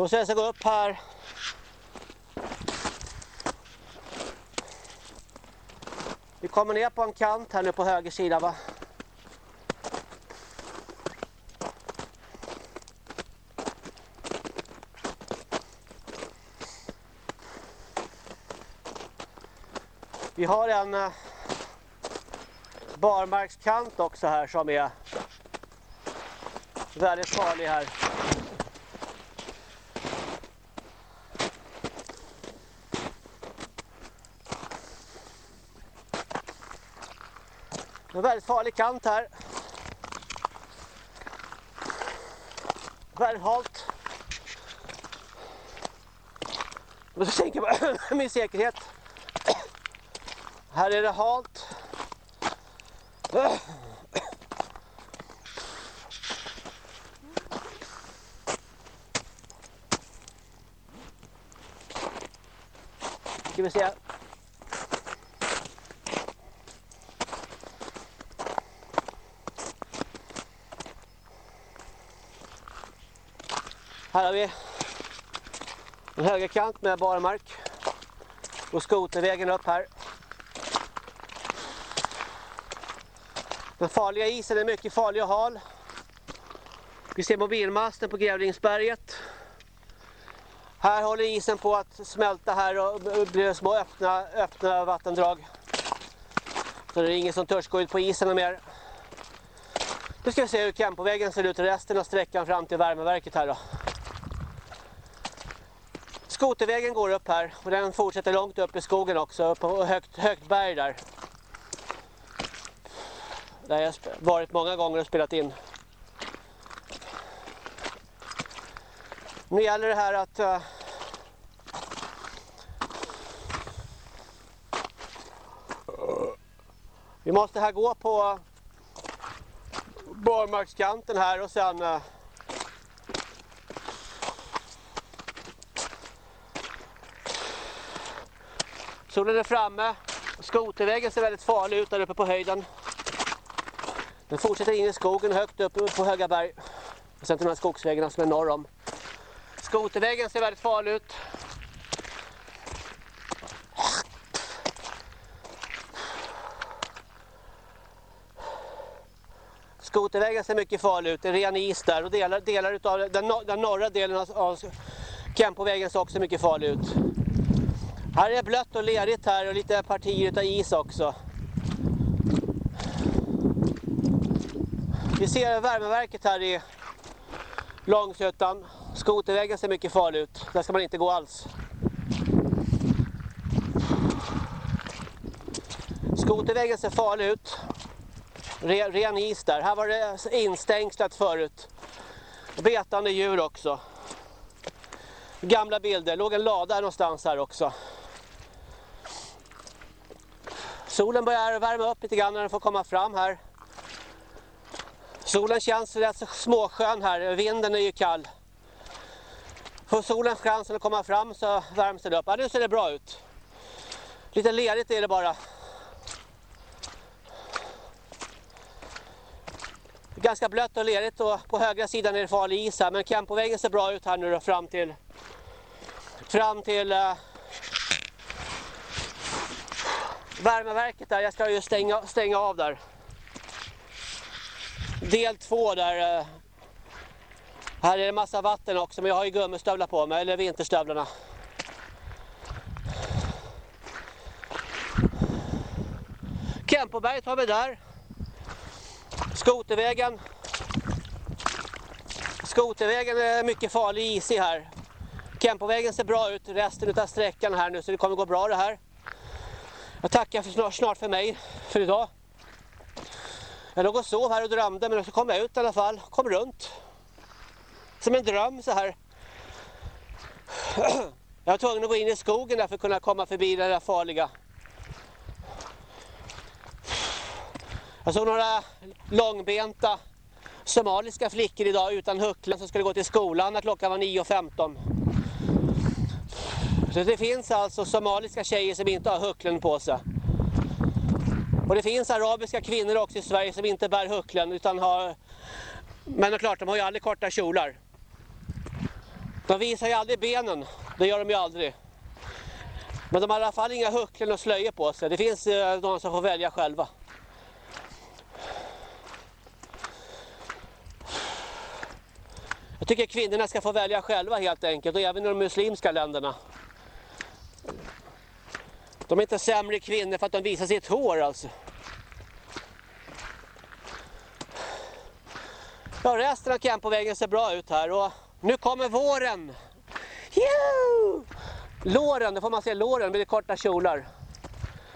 Och sen så gå upp här. Vi kommer ner på en kant här nu på höger sida va. Vi har en eh, barmarkskant också här som är väldigt farlig här. Väldigt farlig kant här. Väldigt halt. Men så tänker jag på min säkerhet. Här är det halt. Ska vi se. Här har vi en högerkant med barmark. Och skotervägen upp här. Den farliga isen är mycket farlig och hal. Vi ser mobilmasten på Grävlingsberget. Här håller isen på att smälta här och blir små öppna, öppna vattendrag. Så det är ingen som törs gå ut på isen mer. Nu ska vi se hur Kempovägen ser ut resten av sträckan fram till värmeverket här då. Skotervägen går upp här och den fortsätter långt upp i skogen också på högt, högt berg där. Där jag varit många gånger och spelat in. Nu gäller det här att uh, vi måste här gå på barmarkskanten här och sen uh, Solen är framme. Skotervägen ser väldigt farlig ut där uppe på höjden. Den fortsätter in i skogen högt upp på höga berg. Och sen till de här skogsvägarna som är norr om. Skotervägen ser väldigt farlig ut. Skotervägen ser mycket farlig ut. Det är ren is där och delar, delar av den, den norra delen av, av Kempovägen ser också mycket farlig ut. Här är det blött och lerigt här och lite partier av is också. Vi ser värmeverket här i Långsötan. Skotervägen ser mycket farlig ut. Där ska man inte gå alls. Skotervägen ser farlig ut. Ren is där. Här var det instängslat förut. Betande djur också. Gamla bilder. Låg en lada någonstans här också. Solen börjar värma upp lite grann när den får komma fram här. Solen känns rätt småskön här, vinden är ju kall. Får solen chansen att komma fram så värms det upp. Ja, nu ser det bra ut. Lite lerigt är det bara. Ganska blött och lerigt och på högra sidan är det farlig is här. Men Kempovägen ser bra ut här nu då, fram till fram till eh, uh, värmeverket där. Jag ska ju stänga, stänga av där. Del två där. Eh, här är det massa vatten också men jag har ju gummistövlar på mig, eller vinterstövlarna. Kempoberget har vi där. Skotervägen. Skotervägen är mycket farlig isig här. Kempovägen ser bra ut resten av sträckan här nu så det kommer gå bra det här. Jag tackar för snart, snart för mig för idag. Jag låg och sov här och drömde men så kom jag ut i alla fall, kom runt. Som en dröm så här. Jag var tvungen att gå in i skogen där för att kunna komma förbi det där farliga. Jag såg några långbenta somaliska flickor idag utan hucklan som skulle gå till skolan när klockan var 9.15. Så det finns alltså somaliska tjejer som inte har hucklen på sig. Och det finns arabiska kvinnor också i Sverige som inte bär hucklen utan har... Men det är klart, de har ju aldrig korta kjolar. De visar ju aldrig benen, det gör de ju aldrig. Men de har i alla fall inga hucklen och slöjor på sig. Det finns eh, de som får välja själva. Jag tycker kvinnorna ska få välja själva helt enkelt och även i de muslimska länderna. De är inte sämre kvinnor för att de visar sitt hår alltså. Ja, resten av campingvägen ser bra ut här och nu kommer våren. Yoo! Låren, då får man se låren med korta kjolar.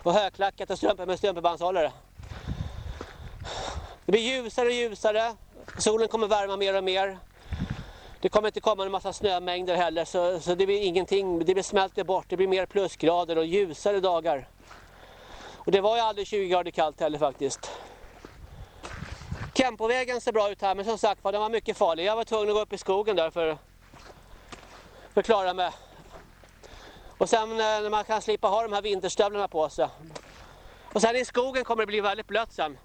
Och högklackat och strumpor med strumpebandshållare. Det blir ljusare och ljusare. Solen kommer värma mer och mer. Det kommer inte komma en massa snömängder heller så, så det blir ingenting, det blir smälter bort, det blir mer plusgrader och ljusare dagar. Och det var ju aldrig 20 grader kallt heller faktiskt. Kempovägen ser bra ut här men som sagt var den var mycket farlig. Jag var tvungen att gå upp i skogen där för, för att klara mig. Och sen eh, när man kan slippa ha de här vinterstövlarna på sig. Och sen i skogen kommer det bli väldigt blött sen.